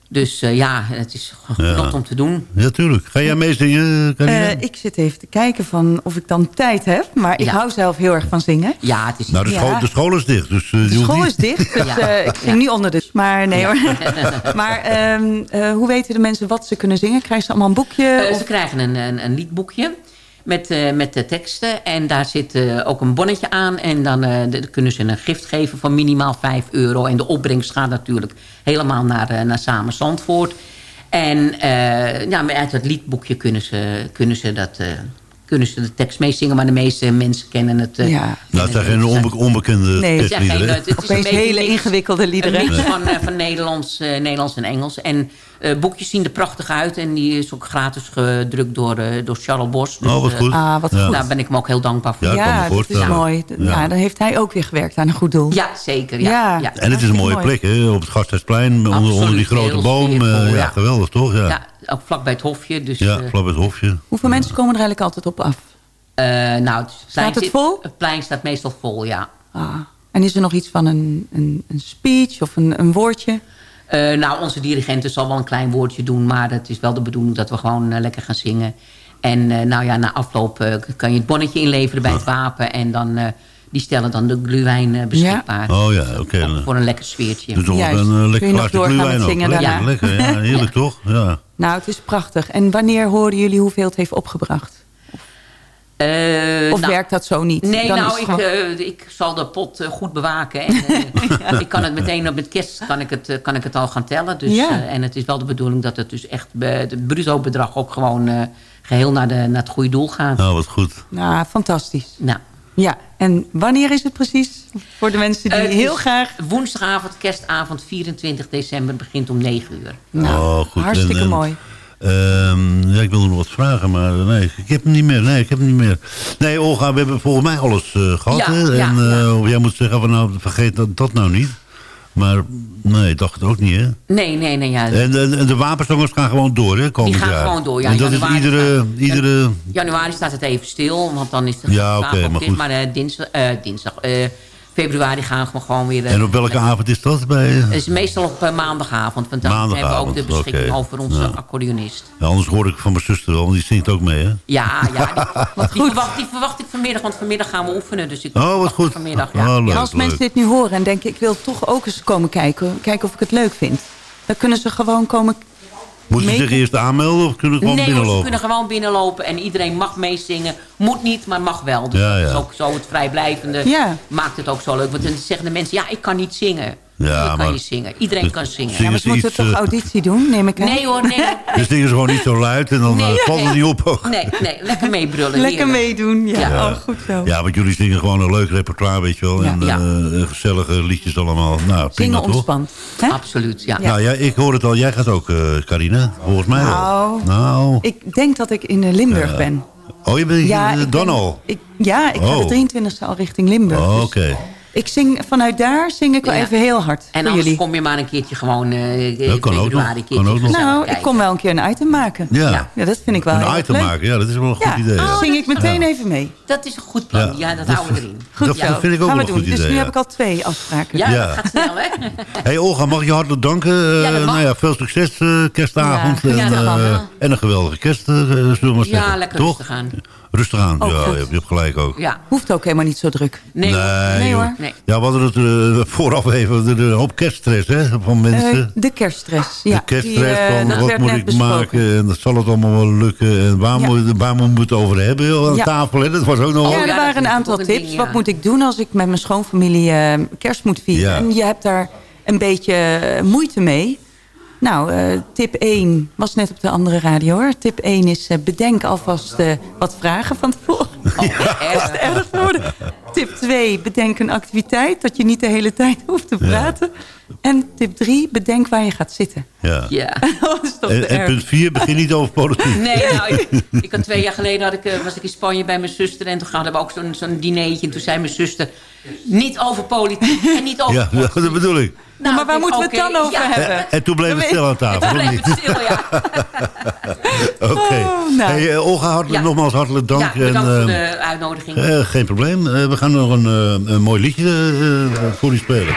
Dus eh, ja, het is genot Ja. om te doen. ja, tuurlijk. Ga jij meezingen? Eh, ik zit even te kijken van of ik dan tijd heb. Maar ik Ja. hou zelf heel erg van zingen. Ja, het is... nou, de, ja. school, de school is dicht, dus... De school niet- is dicht, dus Ja. ik ging nu onder de... Maar nee hoor. maar ehm, eh, hoe weten de mensen wat ze kunnen zingen? Krijgen ze allemaal een boekje? Of- ze krijgen een, een, een liedboekje met, eh, met de teksten. En daar zit eh, ook een bonnetje aan. En dan eh, de- kunnen ze een gift geven van minimaal 5 euro. En de opbrengst gaat natuurlijk helemaal naar, naar Samen Zandvoort. En ja, uit het liedboekje kunnen ze, kunnen ze dat... eh, kunnen ze de tekst meezingen, maar de meeste mensen kennen het. eh, Ja. Nou, het zijn geen onbe- onbekende Nee, het zijn geen, het is een hele mix- ingewikkelde liederen. Een mix van, eh, van Nederlands, eh, Nederlands en Engels. En eh, boekjes zien er prachtig uit. En die is ook gratis gedrukt door, eh, door Charles Bos. Dus, Oh, wat eh, goed. Ah, wat Ja. goed. Daar ben ik hem ook heel dankbaar voor. Ja, dat is mooi. Ja. Ja. dan heeft hij ook weer gewerkt aan een goed doel. Ja, zeker. Ja, Ja. ja. En het is een mooie Mooi. plek, hè? Op het Gasthuisplein, onder, onder die grote boom. eh, ja, geweldig, toch? Ja, ook vlak bij het hofje. Dus, ja eh, vlak bij het hofje. Hoeveel mensen komen er eigenlijk altijd op af? eh, nou, het plein het zit- vol? Het plein staat meestal vol, ja. Ah. En is er nog iets van een, een, een speech of een, een woordje? Eh, nou, onze dirigenten zal wel een klein woordje doen... maar het is wel de bedoeling dat we gewoon lekker gaan zingen. En eh, nou ja, na afloop kan je het bonnetje inleveren bij het wapen... en dan, eh, die stellen dan de gluwijn beschikbaar. Oh ja, oké. Voor een lekker sfeertje. Dus een lekker nog glaasje doorgaan gluwijn ook. zingen Lekker, daarna? lekker. Ja, heerlijk toch? Ja. Nou, het is prachtig. En wanneer horen jullie hoeveel het heeft opgebracht? Eh, Of nou, werkt dat zo niet? Nee, Dan nou, ik, gewoon- eh, ik zal de pot eh, goed bewaken. En, eh, Ik kan het meteen op het kerst kan ik het, kan ik het al gaan tellen. Dus, Ja. en het is wel de bedoeling dat het dus echt het bruto bedrag ook gewoon eh, geheel naar, de, naar het goede doel gaat. Nou, wat goed. Nou, fantastisch. Nou, Ja, en wanneer is het precies? Voor de mensen die eh, heel graag... Woensdagavond, kerstavond 24 december, begint om 9 uur. Nou, oh, goed. hartstikke En, en, mooi. ehm, ja, ik wilde nog wat vragen, maar eh, nee, ik heb hem niet meer. Nee, ik heb hem niet meer. Nee, Olga, we hebben volgens mij alles eh, gehad. Ja, hè? ja, en ja. eh, of jij moet zeggen, van, nou, vergeet dat, dat nou niet. Maar nee, ik dacht het ook niet, hè? Nee, nee, nee. Ja. En, en de wapenzangers gaan gewoon door, hè? Komend gaan jaar. gewoon door, ja. En dat is Januari iedere... staat- iedere Januari staat het even stil, want dan is de Ja, oké, goed. Maar eh, dinsdag, eh, dinsdag eh, februari gaan we gewoon weer... eh, en op welke avond is dat? Bij, Het is meestal op eh, maandagavond, want dan hebben we ook de beschikking over onze Ja. accordeonist. Ja, anders hoor ik van mijn zuster wel, want die zingt ook mee, hè? Ja, ja die, die, verwacht, die verwacht ik vanmiddag, want vanmiddag gaan we oefenen. Dus ik Oh, wat goed. vanmiddag, ja. Oh, leuk, En als mensen leuk. dit nu horen en denken... ik wil toch ook eens komen kijken, kijken of ik het leuk vind... dan kunnen ze gewoon komen... Moet je mee- zich eerst aanmelden of kunnen we gewoon Nee hoor, ze binnenlopen? kunnen gewoon binnenlopen en iedereen mag meezingen. Moet niet, maar mag wel. Dus Ja, ja. dat is ook zo het vrijblijvende. Ja. Maakt het ook zo leuk. Want dan zeggen de mensen, ja, ik kan niet zingen. Ja, kan maar- je zingen. Iedereen Dus kan zingen. zingen Ja, maar ze moeten iets, toch eh, auditie doen, neem ik aan? Nee hoor, nee. Dus dingen ze gewoon niet zo luid en dan Nee, eh, valt het nee. niet op ook. Nee, nee, lekker meebrullen. Lekker heerlijk. meedoen, ja. Ja. Oh, goed zo. Ja, want jullie zingen gewoon een leuk repertoire, weet je wel. Ja. En Ja. eh, gezellige liedjes allemaal. Nou, prima Zingen toch? ontspant. Hè? Absoluut, ja. Nou ja, ik hoor het al. Jij gaat ook, eh Carina. Volgens mij wel. Nou, Nou. Ik denk dat ik in Limburg ben. Oh, je bent Ja, dan al? Ik, ja, ik ga Oh. de 23e al richting Limburg. Oh, dus Oké. Ik zing vanuit daar zing ik wel Ja. even heel hard En anders jullie. kom je maar een keertje gewoon... eh Dat kan ook nog. februari een keertje Kan ook nog. Nou, ik kom wel een keer een item maken. Ja. Ja, dat vind ik wel Een item leuk. maken, ja, dat is wel een goed idee. ja. zing ik meteen Ja. even mee. Dat is een goed plan. Ja. Ja, dat Dat houden we erin. Goed Dat vind ik ook Gaan wel we een doen. goed Dus idee, nu ja. heb ik al twee afspraken. Ja, Ja. dat gaat snel, hè? Hey Olga, mag ik je hartelijk danken. Eh, Ja, dat mag. nou ja, veel succes eh, kerstavond. Ja, en, eh, en een geweldige kerst, zullen we maar zeggen. Ja, lekker Toch? rustig aan. Rustig aan, Ook ja, goed. je hebt, gelijk ook. Ja. Hoeft ook helemaal niet zo druk. Nee, Nee, hoor. Nee. Ja, we hadden het eh, vooraf even, de, de hoop kerststress hè, van mensen. Eh, de kerststress. Ja, de kerststress die, eh, van wat moet ik besproken. maken en dat zal het allemaal wel lukken. En waar, Ja. moet, waar moeten we het over hebben joh, aan Ja. tafel? Hè? Dat was ook nog Oh, ja, er waren een aantal tips. ding, ja. Wat moet ik doen als ik met mijn schoonfamilie eh, kerst moet vieren? Ja. En je hebt daar een beetje moeite mee. Nou, eh, tip 1 was net op de andere radio hoor. Tip 1 is eh, bedenk alvast eh, wat vragen van tevoren. Oh, echt? Erg geworden. Tip 2, bedenk een activiteit. Dat je niet de hele tijd hoeft te Ja. En tip 3, bedenk waar je gaat zitten. Ja. Ja. Dat is toch En, punt 4, begin niet over politiek. Nee, nou, ik, ik had twee jaar geleden had ik, eh, was ik in Spanje bij mijn zuster. En toen hadden we ook zo'n zo'n dinertje. En toen zei mijn zuster, niet over politiek en niet over Ja, dat bedoel ik. Nou, maar waar moeten we het dan over ja. hebben? En, en toen bleef het stil aan tafel, Toen bleef het stil, ja. Oké. Oh, nou. Hey, eh, Olga, hartelijk, Ja. nogmaals hartelijk dank. Ja, bedankt en, voor eh, de uitnodiging. eh, geen probleem. Eh, we gaan nog een, eh, een mooi liedje eh, voor u spelen.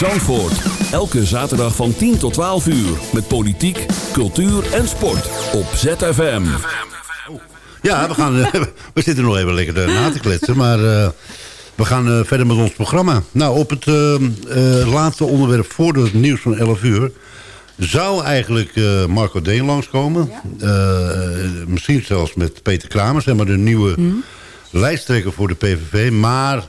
Zandvoort. Elke zaterdag van 10 tot 12 uur. Met politiek, cultuur en sport. Op ZFM. Ja, we, gaan, eh, we zitten nog even lekker eh, na te kletsen. Maar eh, we gaan eh, verder met ons programma. Nou, op het eh, eh, laatste onderwerp voor het nieuws van 11 uur... zou eigenlijk eh, Marco Deen langskomen. Eh, misschien zelfs met Peter Kramer, zeg maar de nieuwe lijsttrekker voor de PVV. Maar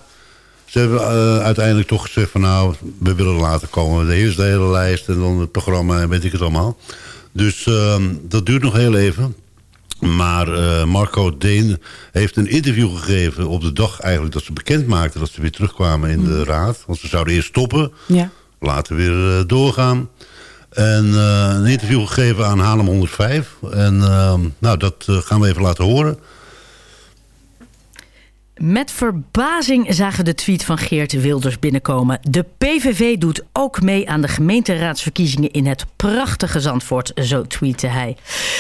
ze hebben eh, uiteindelijk toch gezegd van nou, we willen later komen. Eerst de hele lijst en dan het programma en weet ik het allemaal. Dus ehm, dat duurt nog heel even. Maar eh, Marco Deen heeft een interview gegeven op de dag eigenlijk dat ze bekend maakten dat ze weer terugkwamen in de raad. Want ze zouden eerst stoppen, Ja. later weer eh, doorgaan. En een interview gegeven aan Haarlem 105. En ehm, nou, dat gaan we even laten horen. Met verbazing zagen de tweet van Geert Wilders binnenkomen. De PVV doet ook mee aan de gemeenteraadsverkiezingen in het prachtige Zandvoort, zo tweette hij.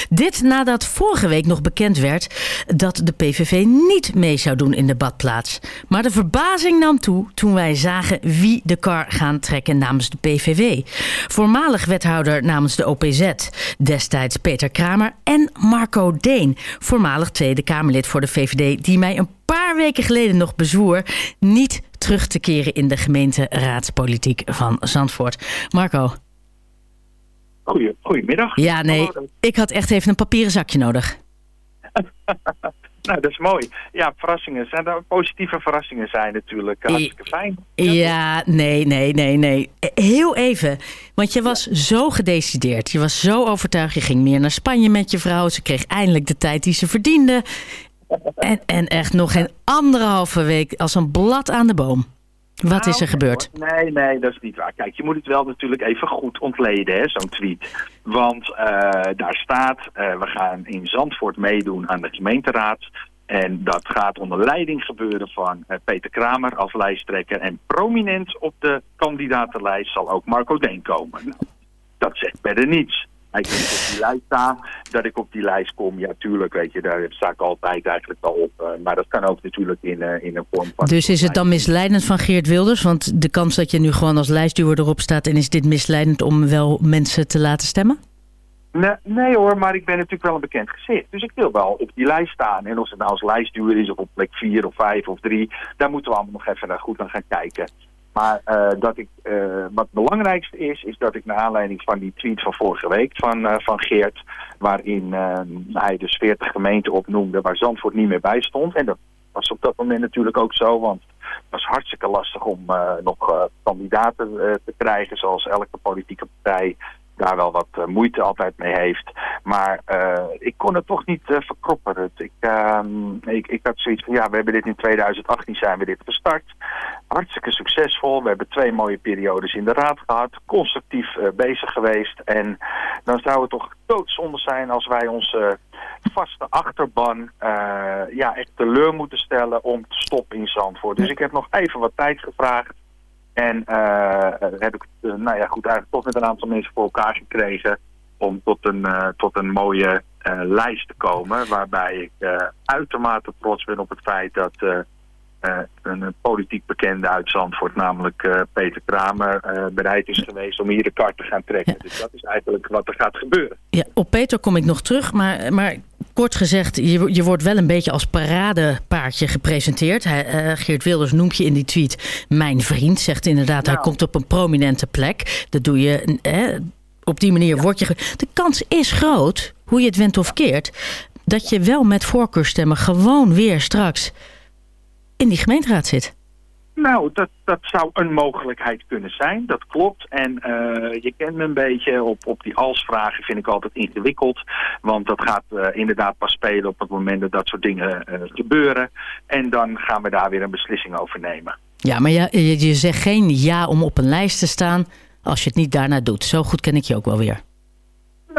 Dit nadat vorige week nog bekend werd dat de PVV niet mee zou doen in de badplaats. Maar de verbazing nam toe toen wij zagen wie de kar gaan trekken namens de PVV. Voormalig wethouder namens de OPZ, destijds Peter Kramer en Marco Deen, voormalig Tweede Kamerlid voor de VVD, die mij een paar weken geleden nog bezwoer... niet terug te keren in de gemeenteraadspolitiek van Zandvoort. Marco. Goeie, goedemiddag. Ja, nee, ik had echt even een papieren zakje nodig. Nou, dat is mooi. Ja, verrassingen zijn er, positieve verrassingen zijn natuurlijk eh, hartstikke fijn. Ja, nee, nee, nee, nee. Heel even. Want je was zo gedecideerd. Je was zo overtuigd. Je ging meer naar Spanje met je vrouw. Ze kreeg eindelijk de tijd die ze verdiende. En, en echt nog geen anderhalve week als een blad aan de boom. Wat is er Nou, gebeurd? Nee, nee, dat is niet waar. Kijk, je moet het wel natuurlijk even goed ontleden, hè, zo'n tweet. Want eh, daar staat, eh, we gaan in Zandvoort meedoen aan de gemeenteraad. En dat gaat onder leiding gebeuren van eh, Peter Kramer als lijsttrekker. En prominent op de kandidatenlijst zal ook Marco Deen komen. Nou, dat zegt verder niets. Op die lijst sta, dat ik op die lijst kom. Ja, tuurlijk, weet je, daar sta ik altijd eigenlijk wel op. Eh, maar dat kan ook natuurlijk in, eh, in een vorm van... Dus is het dan misleidend van Geert Wilders? Want de kans dat je nu gewoon als lijstduwer erop staat... en is dit misleidend om wel mensen te laten stemmen? Nee, nee hoor, maar ik ben natuurlijk wel een bekend gezicht. Dus ik wil wel op die lijst staan. En of het nou als lijstduur is of op plek 4 of 5 of 3... daar moeten we allemaal nog even naar goed aan gaan kijken. Maar eh, dat ik, eh, wat het belangrijkste is, is dat ik naar aanleiding van die tweet van vorige week van, eh, van Geert... waarin hij dus 40 gemeenten opnoemde waar Zandvoort niet meer bij stond. En dat was op dat moment natuurlijk ook zo, want het was hartstikke lastig om nog kandidaten te krijgen... zoals elke politieke partij daar wel wat eh, moeite altijd mee heeft. Maar eh, ik kon het toch niet eh, verkroppen. Ik, ehm, ik, ik had zoiets van, ja, we hebben dit in 2018 zijn we dit gestart. Hartstikke succesvol. We hebben twee mooie periodes in de raad gehad. Constructief bezig geweest. En dan zou het toch doodzonde zijn als wij onze vaste achterban ja, echt teleur moeten stellen om te stoppen in Zandvoort. Dus ik heb nog even wat tijd gevraagd. En eh, heb ik, eh, nou ja, goed, eigenlijk toch met een aantal mensen voor elkaar gekregen om tot een, eh, tot een mooie eh, lijst te komen. Waarbij ik uitermate trots ben op het feit dat eh, eh, een, een politiek bekende uit Zandvoort, namelijk eh, Peter Kramer, eh, bereid is geweest om hier de kart te gaan trekken. Dus dat is eigenlijk wat er gaat gebeuren. Ja, op Peter kom ik nog terug, maar, maar kort gezegd, je, je wordt wel een beetje als paradepaardje gepresenteerd. Hij, eh, Geert Wilders noemt je in die tweet mijn vriend, zegt inderdaad, hij komt op een prominente plek. Dat doe je, eh, op die manier word je... De kans is groot, hoe je het went of keert, dat je wel met voorkeurstemmen gewoon weer straks in die gemeenteraad zit. Nou, dat, dat zou een mogelijkheid kunnen zijn, dat klopt. En eh, je kent me een beetje, op, op die als-vragen vind ik altijd ingewikkeld. Want dat gaat eh, inderdaad pas spelen op het moment dat dat soort dingen eh, gebeuren. En dan gaan we daar weer een beslissing over nemen. Ja, maar je, je, je zegt geen ja om op een lijst te staan als je het niet daarna doet. Zo goed ken ik je ook wel weer.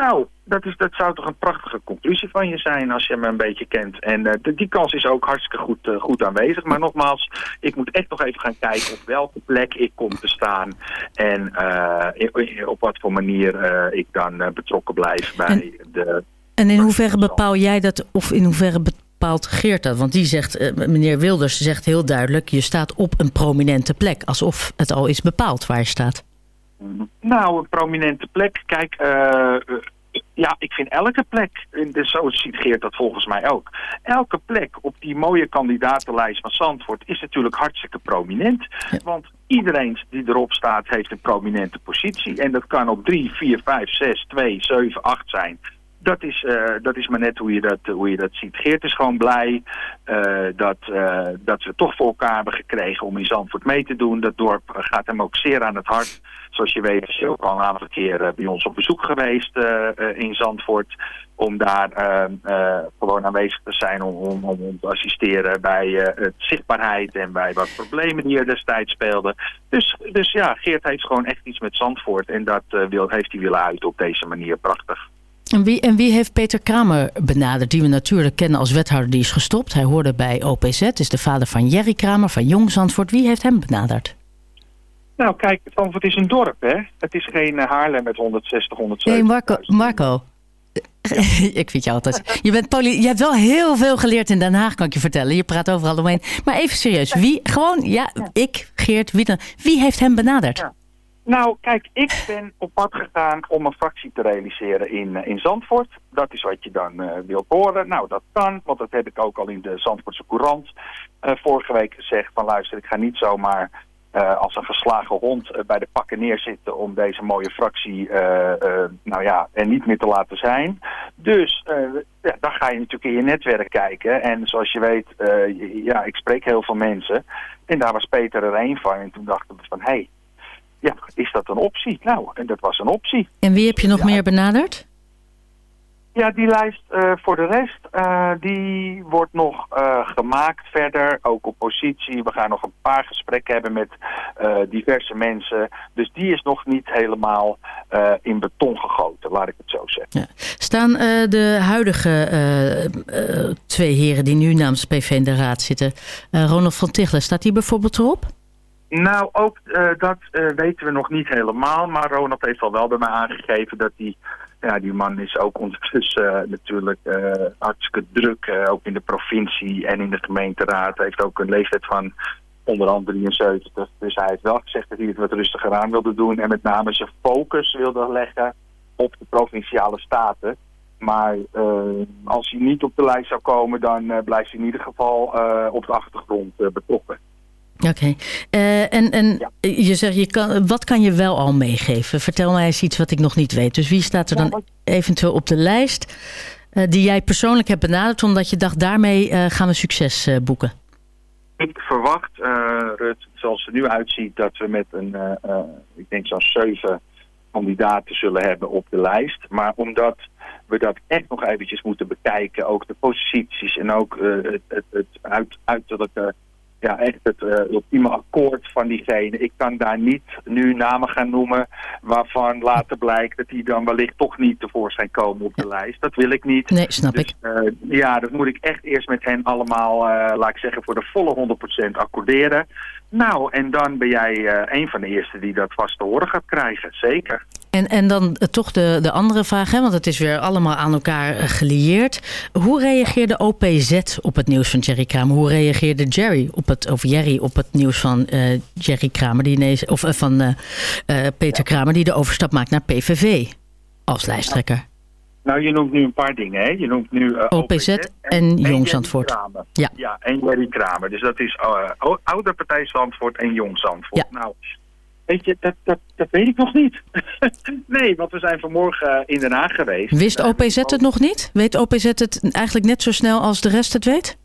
Nou, dat, is, dat zou toch een prachtige conclusie van je zijn als je me een beetje kent. En eh, de- die kans is ook hartstikke goed, eh, goed aanwezig. Maar nogmaals, ik moet echt nog even gaan kijken op welke plek ik kom te staan. En eh, op wat voor manier ik dan betrokken blijf bij de... En in hoeverre bepaal jij dat, of in hoeverre bepaalt Geert dat? Want die zegt, meneer Wilders zegt heel duidelijk... je staat op een prominente plek. Alsof het al is bepaald waar je staat. Nou, een prominente plek. Kijk, eh, ja, ik vind elke plek, en dus zo ziet Geert dat volgens mij ook. Elke plek op die mooie kandidatenlijst van Zandvoort is natuurlijk hartstikke prominent. Want iedereen die erop staat heeft een prominente positie. En dat kan op 3, 4, 5, 6, 2, 7, 8 zijn. Dat is, eh, dat is maar net hoe je dat, hoe je dat ziet. Geert is gewoon blij eh, dat, eh, dat we toch voor elkaar hebben gekregen om in Zandvoort mee te doen. Dat dorp gaat hem ook zeer aan het hart. Zoals je weet is hij ook al een aantal keer bij ons op bezoek geweest in Zandvoort. Om daar gewoon aanwezig te zijn om, om, om, te assisteren bij het zichtbaarheid en bij wat problemen die er destijds speelden. Dus, dus ja, Geert heeft gewoon echt iets met Zandvoort en dat wil, heeft hij willen uiten op deze manier. Prachtig. En wie, en wie heeft Peter Kramer benaderd? Die we natuurlijk kennen als wethouder. Die is gestopt. Hij hoorde bij OPZ. Is de vader van Jerry Kramer van Jong Zandvoort. Wie heeft hem benaderd? Nou kijk, Zandvoort is een dorp hè. Het is geen eh, Haarlem met 160, 170. Nee, Marco. Marco. ik vind je altijd. Je, bent poli je hebt wel heel veel geleerd in Den Haag, kan ik je vertellen. Je praat overal omheen. Maar even serieus. Wie, gewoon, ja, ik, Geert, wie dan? Wie heeft hem benaderd? Nou, kijk, ik ben op pad gegaan om een fractie te realiseren in, eh, in Zandvoort. Dat is wat je dan eh, wilt horen. Nou, dat kan, want dat heb ik ook al in de Zandvoortse Courant eh, vorige week gezegd. Van luister, ik ga niet zomaar als een geslagen hond bij de pakken neerzitten om deze mooie fractie nou ja, er niet meer te laten zijn. Dus ja, dan ga je natuurlijk in je netwerk kijken. En zoals je weet, ja, ik spreek heel veel mensen. En daar was Peter er een van. En toen dachten we van, hé, hey, ja, is dat een optie? Nou, en dat was een optie. En wie heb je nog meer benaderd? Ja, die lijst eh, voor de rest, eh, die wordt nog eh, gemaakt verder, ook op positie. We gaan nog een paar gesprekken hebben met diverse mensen. Dus die is nog niet helemaal in beton gegoten, laat ik het zo zeggen. Staan eh, de huidige twee heren die nu namens PV in de raad zitten... Ronald van Tichelen, staat die bijvoorbeeld erop? Nou, ook eh, dat eh, weten we nog niet helemaal. Maar Ronald heeft al wel bij mij aangegeven dat die, ja, die man is ook ondertussen eh, natuurlijk hartstikke druk. ook in de provincie en in de gemeenteraad. Hij heeft ook een leeftijd van onder andere 73. Dus hij heeft wel gezegd dat hij het wat rustiger aan wilde doen. En met name zijn focus wilde leggen op de provinciale staten. Maar als hij niet op de lijst zou komen, dan blijft hij in ieder geval op de achtergrond betrokken. Oké. Eh, en en je zegt, je kan, wat kan je wel al meegeven? Vertel mij eens iets wat ik nog niet weet. Dus wie staat er dan eventueel op de lijst eh, die jij persoonlijk hebt benaderd... omdat je dacht, daarmee eh, gaan we succes boeken? Ik verwacht, Rut, zoals het er nu uitziet, dat we met een, ik denk zo'n zeven kandidaten zullen hebben op de lijst. Maar omdat we dat echt nog eventjes moeten bekijken, ook de posities en ook het, het, het uit, uiterlijke, ja echt het eh, ultieme akkoord van diegene. Ik kan daar niet nu namen gaan noemen waarvan later blijkt dat die dan wellicht toch niet tevoorschijn komen op de lijst. Dat wil ik niet. Nee, snap Dus, ik. eh, ja, dat moet ik echt eerst met hen allemaal, eh, laat ik zeggen, voor de volle 100% accorderen. Nou, en dan ben jij eh, een van de eerste die dat vast te horen gaat krijgen. Zeker. En, en dan eh, toch de, de andere vraag, hè, want het is weer allemaal aan elkaar eh, gelieerd. Hoe reageerde OPZ op het nieuws van Jerry Kramer? Hoe reageerde Jerry op het, of Jerry op het nieuws van Jerry Kramer, die ineens, of van Peter Kramer, die de overstap maakt naar PVV als lijsttrekker? Nou, je noemt nu een paar dingen, hè? Je noemt nu eh, OPZ en Jong Jerry Zandvoort. Ja. ja, en Jerry Kramer. Dus dat is o- Oude Partij Zandvoort en Jong Zandvoort. Nou, weet je, dat, dat, dat weet ik nog niet. nee, want we zijn vanmorgen eh, in Den Haag geweest. Wist OPZ het nog niet? Weet OPZ het eigenlijk net zo snel als de rest het weet?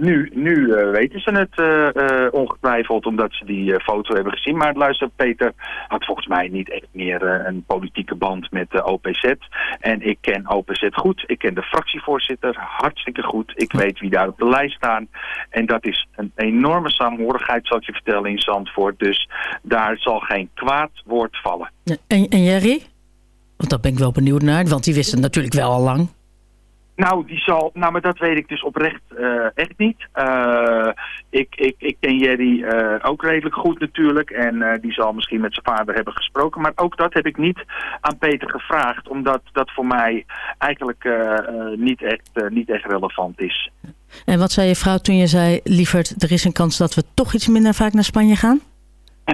Nu, nu eh, weten ze het eh, eh, ongetwijfeld omdat ze die foto hebben gezien. Maar luister, Peter had volgens mij niet echt meer een politieke band met de OPZ. En ik ken OPZ goed. Ik ken de fractievoorzitter hartstikke goed. Ik weet wie daar op de lijst staan. En dat is een enorme saamhorigheid, zal ik je vertellen, in Zandvoort. Dus daar zal geen kwaad woord vallen. En, en Jerry? Want daar ben ik wel benieuwd naar, want die wist het natuurlijk wel al lang. Nou, die zal, nou, maar dat weet ik dus oprecht eh, echt niet. Eh, ik, ik, ik ken Jerry eh, ook redelijk goed natuurlijk. En die zal misschien met zijn vader hebben gesproken. Maar ook dat heb ik niet aan Peter gevraagd. Omdat dat voor mij eigenlijk niet, echt, niet echt relevant is. En wat zei je vrouw toen je zei, lieverd, er is een kans dat we toch iets minder vaak naar Spanje gaan?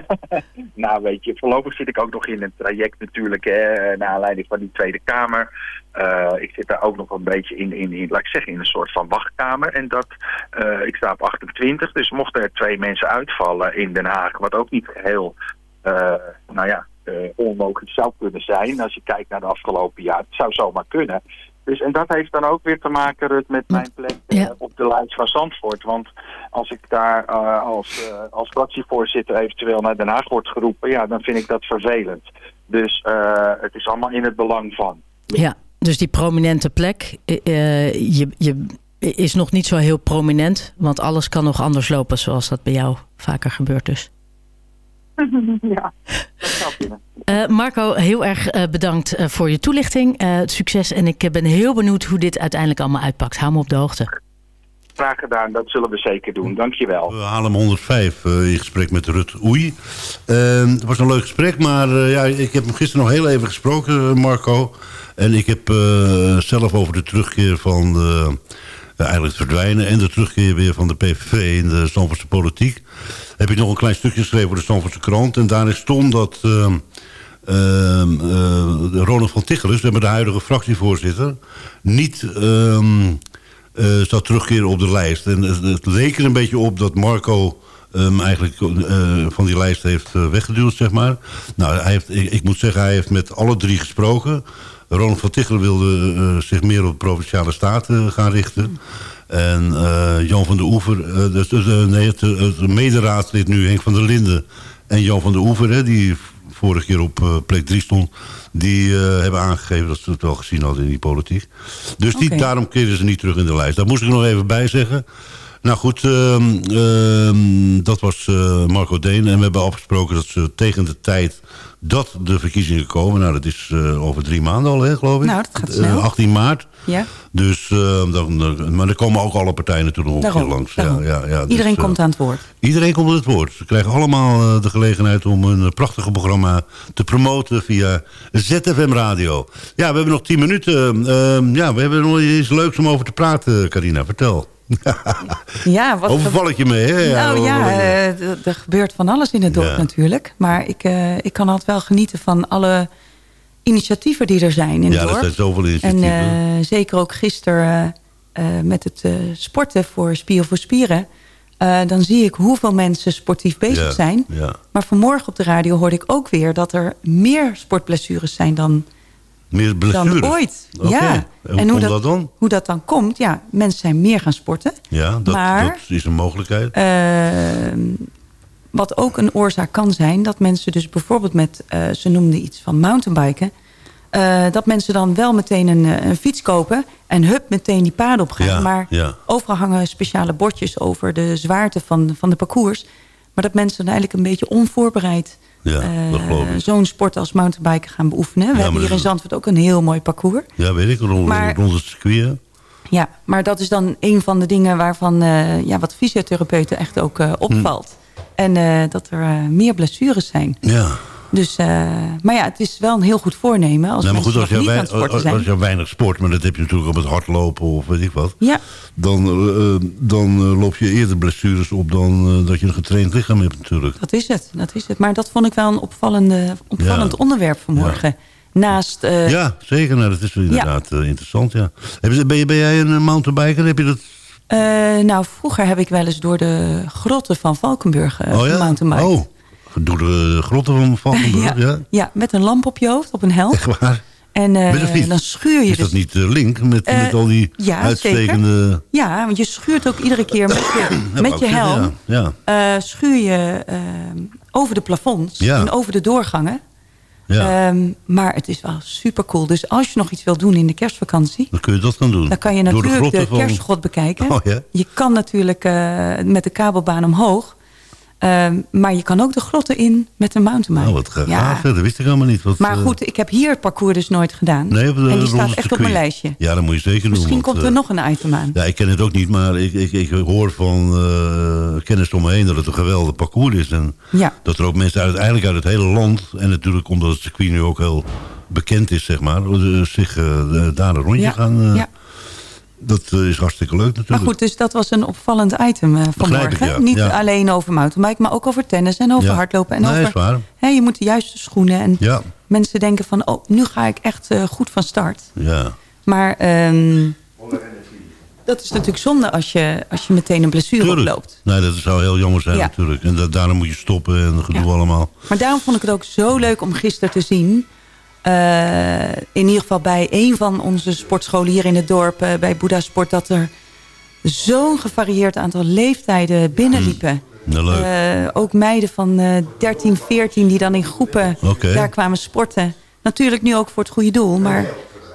nou, weet je, voorlopig zit ik ook nog in een traject natuurlijk, hè, naar aanleiding van die Tweede Kamer. Eh, ik zit daar ook nog een beetje in, in, in, laat ik zeggen, in een soort van wachtkamer. En dat, eh, ik sta op 28, dus mochten er twee mensen uitvallen in Den Haag, wat ook niet geheel, eh, nou ja, onmogelijk zou kunnen zijn. Als je kijkt naar de afgelopen jaar, het zou zomaar kunnen. Dus, en dat heeft dan ook weer te maken Rut, met mijn plek eh, op de lijst van Zandvoort. Want als ik daar eh, als, eh, als fractievoorzitter eventueel naar Den Haag wordt geroepen, ja, dan vind ik dat vervelend. Dus het is allemaal in het belang van. Ja, dus die prominente plek je, je, is nog niet zo heel prominent. Want alles kan nog anders lopen zoals dat bij jou vaker gebeurt dus. ja, dat zou kunnen. Eh, Marco, heel erg eh, bedankt eh, voor je toelichting. Eh, succes en ik ben heel benieuwd hoe dit uiteindelijk allemaal uitpakt. Hou me op de hoogte. Graag gedaan, dat zullen we zeker doen. Dankjewel. We halen hem 105 eh, in gesprek met Rut Oei. Eh, het was een leuk gesprek, maar eh, ja, ik heb hem gisteren nog heel even gesproken, Marco. En ik heb eh, zelf over de terugkeer van de, eigenlijk verdwijnen en de terugkeer weer van de PVV in de Zandvoortse politiek... heb ik nog een klein stukje geschreven voor de Zandvoortse krant. En daarin stond dat ehm, eh, Ronald van Tichelus, de huidige fractievoorzitter... niet zou terugkeren op de lijst. En het, leek er een beetje op dat Marco hem eigenlijk eh, van die lijst heeft weggeduwd, zeg maar. Nou, hij heeft, ik moet zeggen, hij heeft met alle drie gesproken. Ronald van Tichelen wilde eh, zich meer op de Provinciale Staten gaan richten. En eh, Jan van der Oever, eh, dus, eh, nee, het, het mederaadslid nu, Henk van der Linden... en Jan van der Oever, hè, die vorige keer op eh, plek 3 stond... die eh, hebben aangegeven dat ze het wel gezien hadden in die politiek. Dus die, daarom keren ze niet terug in de lijst. Daar moest ik nog even bij zeggen. Nou goed, ehm, ehm, dat was eh, Marco Deen. En we hebben afgesproken dat ze tegen de tijd dat de verkiezingen komen... nou, dat is eh, over drie maanden al, hè, geloof ik. Nou, dat gaat Eh, snel. 18 maart. Ja. Dus, eh, dan, dan- maar er komen ook alle partijen natuurlijk nog langs. daarom. Ja, ja, ja, dus, Iedereen komt aan het woord. Iedereen komt aan het woord. Ze krijgen allemaal de gelegenheid om een eh, prachtige programma te promoten via ZFM Radio. Ja, we hebben nog tien minuten. Ehm, ja, we hebben nog iets leuks om over te praten, Carina. Vertel. Ja, wat Overval ik je mee, hè? nou ja, eh, er gebeurt van alles in het dorp Ja. natuurlijk. Maar ik, eh, ik kan altijd wel genieten van alle initiatieven die er zijn in Ja, het er dorp. zijn zoveel En initiatieven. eh, zeker ook gisteren met het sporten voor Spier voor Spieren. dan zie ik hoeveel mensen sportief bezig Ja, zijn. Ja. Maar vanmorgen op de radio hoorde ik ook weer dat er meer sportblessures zijn dan, Meer blessures? dan ooit. Ja. En hoe dat dan? Hoe dat dan komt? Ja, mensen zijn meer gaan sporten. Ja, dat, maar dat is een mogelijkheid. Ehm, wat ook een oorzaak kan zijn, dat mensen dus bijvoorbeeld met, eh, ze noemden iets van mountainbiken, eh, dat mensen dan wel meteen een, eh, een fiets kopen en hup meteen die paden opgaan. Ja, maar ja. overal hangen speciale bordjes over de zwaarte van, van de parcours. Maar dat mensen dan eigenlijk een beetje onvoorbereid Ja, eh, dat geloof ik. zo'n sport als mountainbiken gaan beoefenen. We hebben hier in Zandvoort ook een heel mooi parcours. Ja, weet ik. Rond, Maar- rond het circuit? Ja, maar dat is dan een van de dingen waarvan eh, ja, wat fysiotherapeuten echt ook eh, opvalt. En eh, dat er eh, meer blessures zijn. Ja. Dus, eh, maar ja, het is wel een heel goed voornemen als Nou, maar mensen goed, als nog je, niet aan wei- het sporten als, je weinig sport, maar dat heb je natuurlijk op het hardlopen of weet ik wat. Ja. Dan, eh, eh, dan loop je eerder blessures op dan dat je een getraind lichaam hebt natuurlijk. Dat is het, dat is het. Maar dat vond ik wel een opvallende, opvallend Ja. onderwerp vanmorgen. Naast, eh, ja, zeker. Nou, dat is inderdaad interessant, ja. Ben, je- ben jij een mountainbiker? Heb je dat... nou, vroeger heb ik wel eens door de grotten van Valkenburg uh, oh ja? Oh, door de grotten van Valkenburg, ja. Ja, met een lamp op je hoofd, op een helm. Echt waar? En eh, dan schuur je Is dus dat niet eh, link met, Eh, met al die ja, uitstekende... Ja, want je schuurt ook iedere keer met je, Ja, met je helm. Ja, ja. schuur je over de plafonds Ja. en over de doorgangen. Ja. Ehm, maar het is wel super cool. Dus als je nog iets wil doen in de kerstvakantie... Dan kun je dat gaan doen. dan kan je Door natuurlijk de, grotten van- kerstgrot bekijken. Oh, ja? Je kan natuurlijk met de kabelbaan omhoog. Ehm, maar je kan ook de grotten in met een mountainbike. Nou, wat gaaf. Ja. hè, Dat wist ik helemaal niet. Wat, Maar eh, goed, ik heb hier het parcours dus nooit gedaan. Nee, op de- en die rond staat echt op mijn lijstje. Ja, dat moet je zeker doen. Misschien komt er eh, nog een item aan. Ja, ik ken het ook niet, maar ik, ik, ik hoor van eh, kennis om me heen dat het een geweldig parcours is. En Ja. dat er ook mensen uiteindelijk uit het hele land, en natuurlijk omdat het circuit nu ook heel bekend is, zeg maar, eh, zich eh, daar een rondje Ja, gaan. eh, ja. Dat eh, is hartstikke leuk natuurlijk. Maar goed, dus dat was een opvallend item eh, vanmorgen. ik, ja. Niet Ja. alleen over mountainbike, maar ook over tennis en over Ja. hardlopen. En Nee, over, is waar. Hè, je moet de juiste schoenen. En Ja, mensen denken van, oh, nu ga ik echt eh, goed van start. ja. Maar ehm, dat is natuurlijk zonde als je, als je meteen een blessure Tuurlijk. oploopt. Nee, dat zou heel jammer zijn natuurlijk. En dat, daarom moet je stoppen en gedoe allemaal. Maar daarom vond ik het ook zo leuk om gisteren te zien... eh, in ieder geval bij een van onze sportscholen hier in het dorp... eh, bij Boeddha Sport... dat er zo'n gevarieerd aantal leeftijden binnenliepen. Nou, leuk. Eh, ook meiden van eh 13, 14 die dan in groepen daar kwamen sporten. Natuurlijk nu ook voor het goede doel. Maar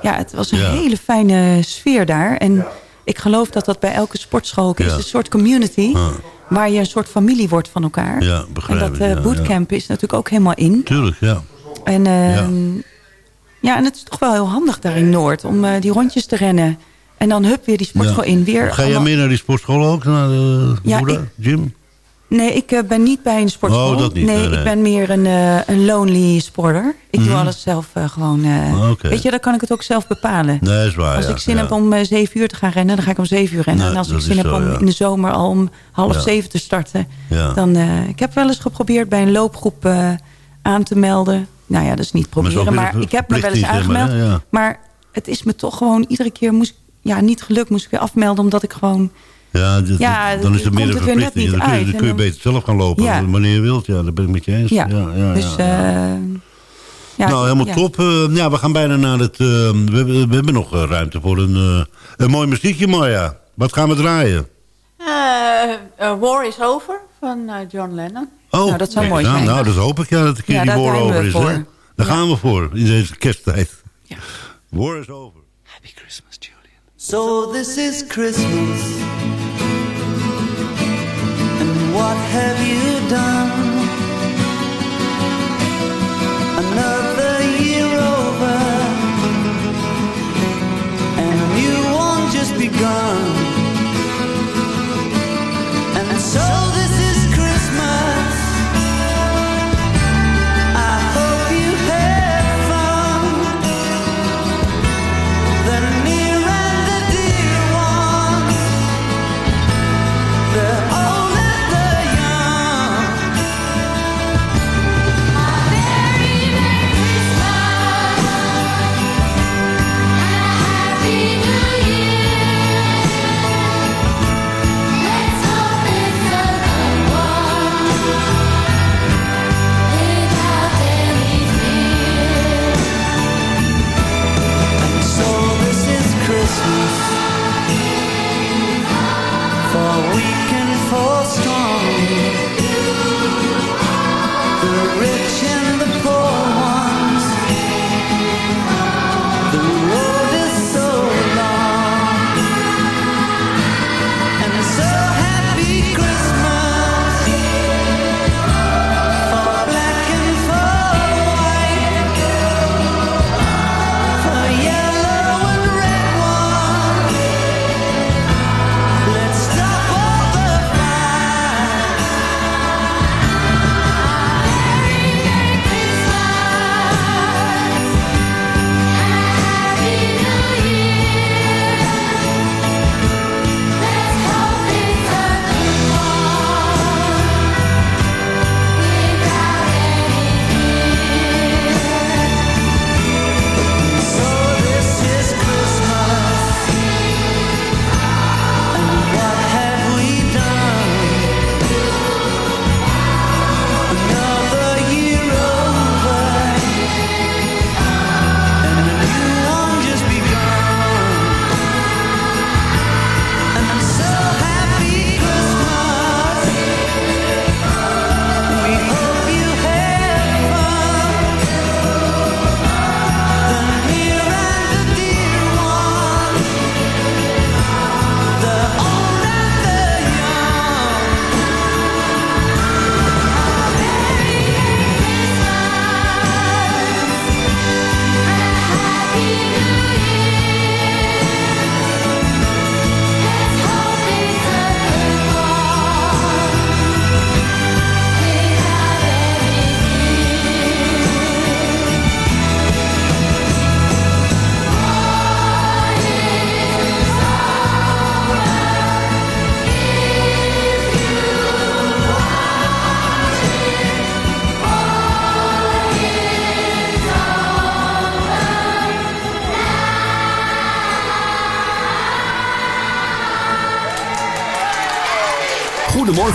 ja, het was een Ja. hele fijne sfeer daar. En ik geloof dat dat bij elke sportschool ook is. Een soort community. Ah. Waar je een soort familie wordt van elkaar. Ja, begrijp en dat bootcamp is natuurlijk ook helemaal in. Tuurlijk, ja. En, ja. En het is toch wel heel handig daar in Noord. Om eh, die rondjes te rennen. En dan hup weer die sportschool Ja. in. Weer Ga jij allemaal- mee naar die sportschool ook? Naar de Ja, Boeddha ik- gym? Nee, ik eh, ben niet bij een sportschool. Oh, dat niet. Nee, Nee, nee. ik ben meer een, eh, een lonely sporter. Ik Mhm. doe alles zelf gewoon... Ah, oké. Weet je, dan kan ik het ook zelf bepalen. Nee, is waar, Als ja. ik zin Ja. heb om zeven uur te gaan rennen, dan ga ik om zeven uur rennen. En als ik zin heb zo, om ja. in de zomer al om half Ja. zeven te starten. Ja. Dan, ik heb wel eens geprobeerd bij een loopgroep aan te melden. Nou ja, dat is niet proberen. Maar, ik heb me wel eens aangemeld. Ja. Maar het is me toch gewoon iedere keer moest ik- ja, niet gelukt. Moest ik weer afmelden omdat ik gewoon... Ja, dit- Ja, dan is het meer een verplichting. Dan kun je, uit. dan En kun je dan- beter zelf gaan lopen Ja. wanneer je wilt. Ja, dat ben ik met je eens. Ja, ja, ja, dus... ja. eh, ja, nou, helemaal ja. top. Eh, ja, we gaan bijna naar het... eh, we, hebben- we hebben nog ruimte voor een, eh, een mooi muziekje, Marja. Wat gaan we draaien? Eh, eh, War is Over van John Lennon. Oh, Nou, dat zou mooi zijn. Nou, dat hoop ik ja, dat de keer Ja, die war over is. Hè? Daar gaan we voor, in deze kersttijd. War is over. So this is Christmas. And what have you done? Another year over. And a new one just begun.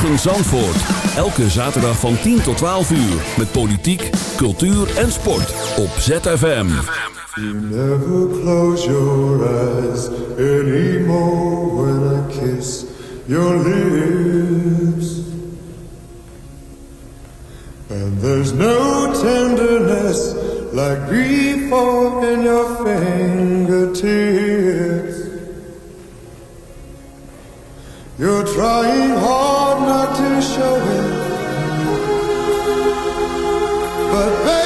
Goedemorgen Zandvoort. Elke zaterdag van 10 tot 12 uur. Met politiek, cultuur en sport. Op ZFM. You never close your eyes anymore when I kiss your lips. And there's no tenderness like before in your fingertips. You're trying hard showing. But baby.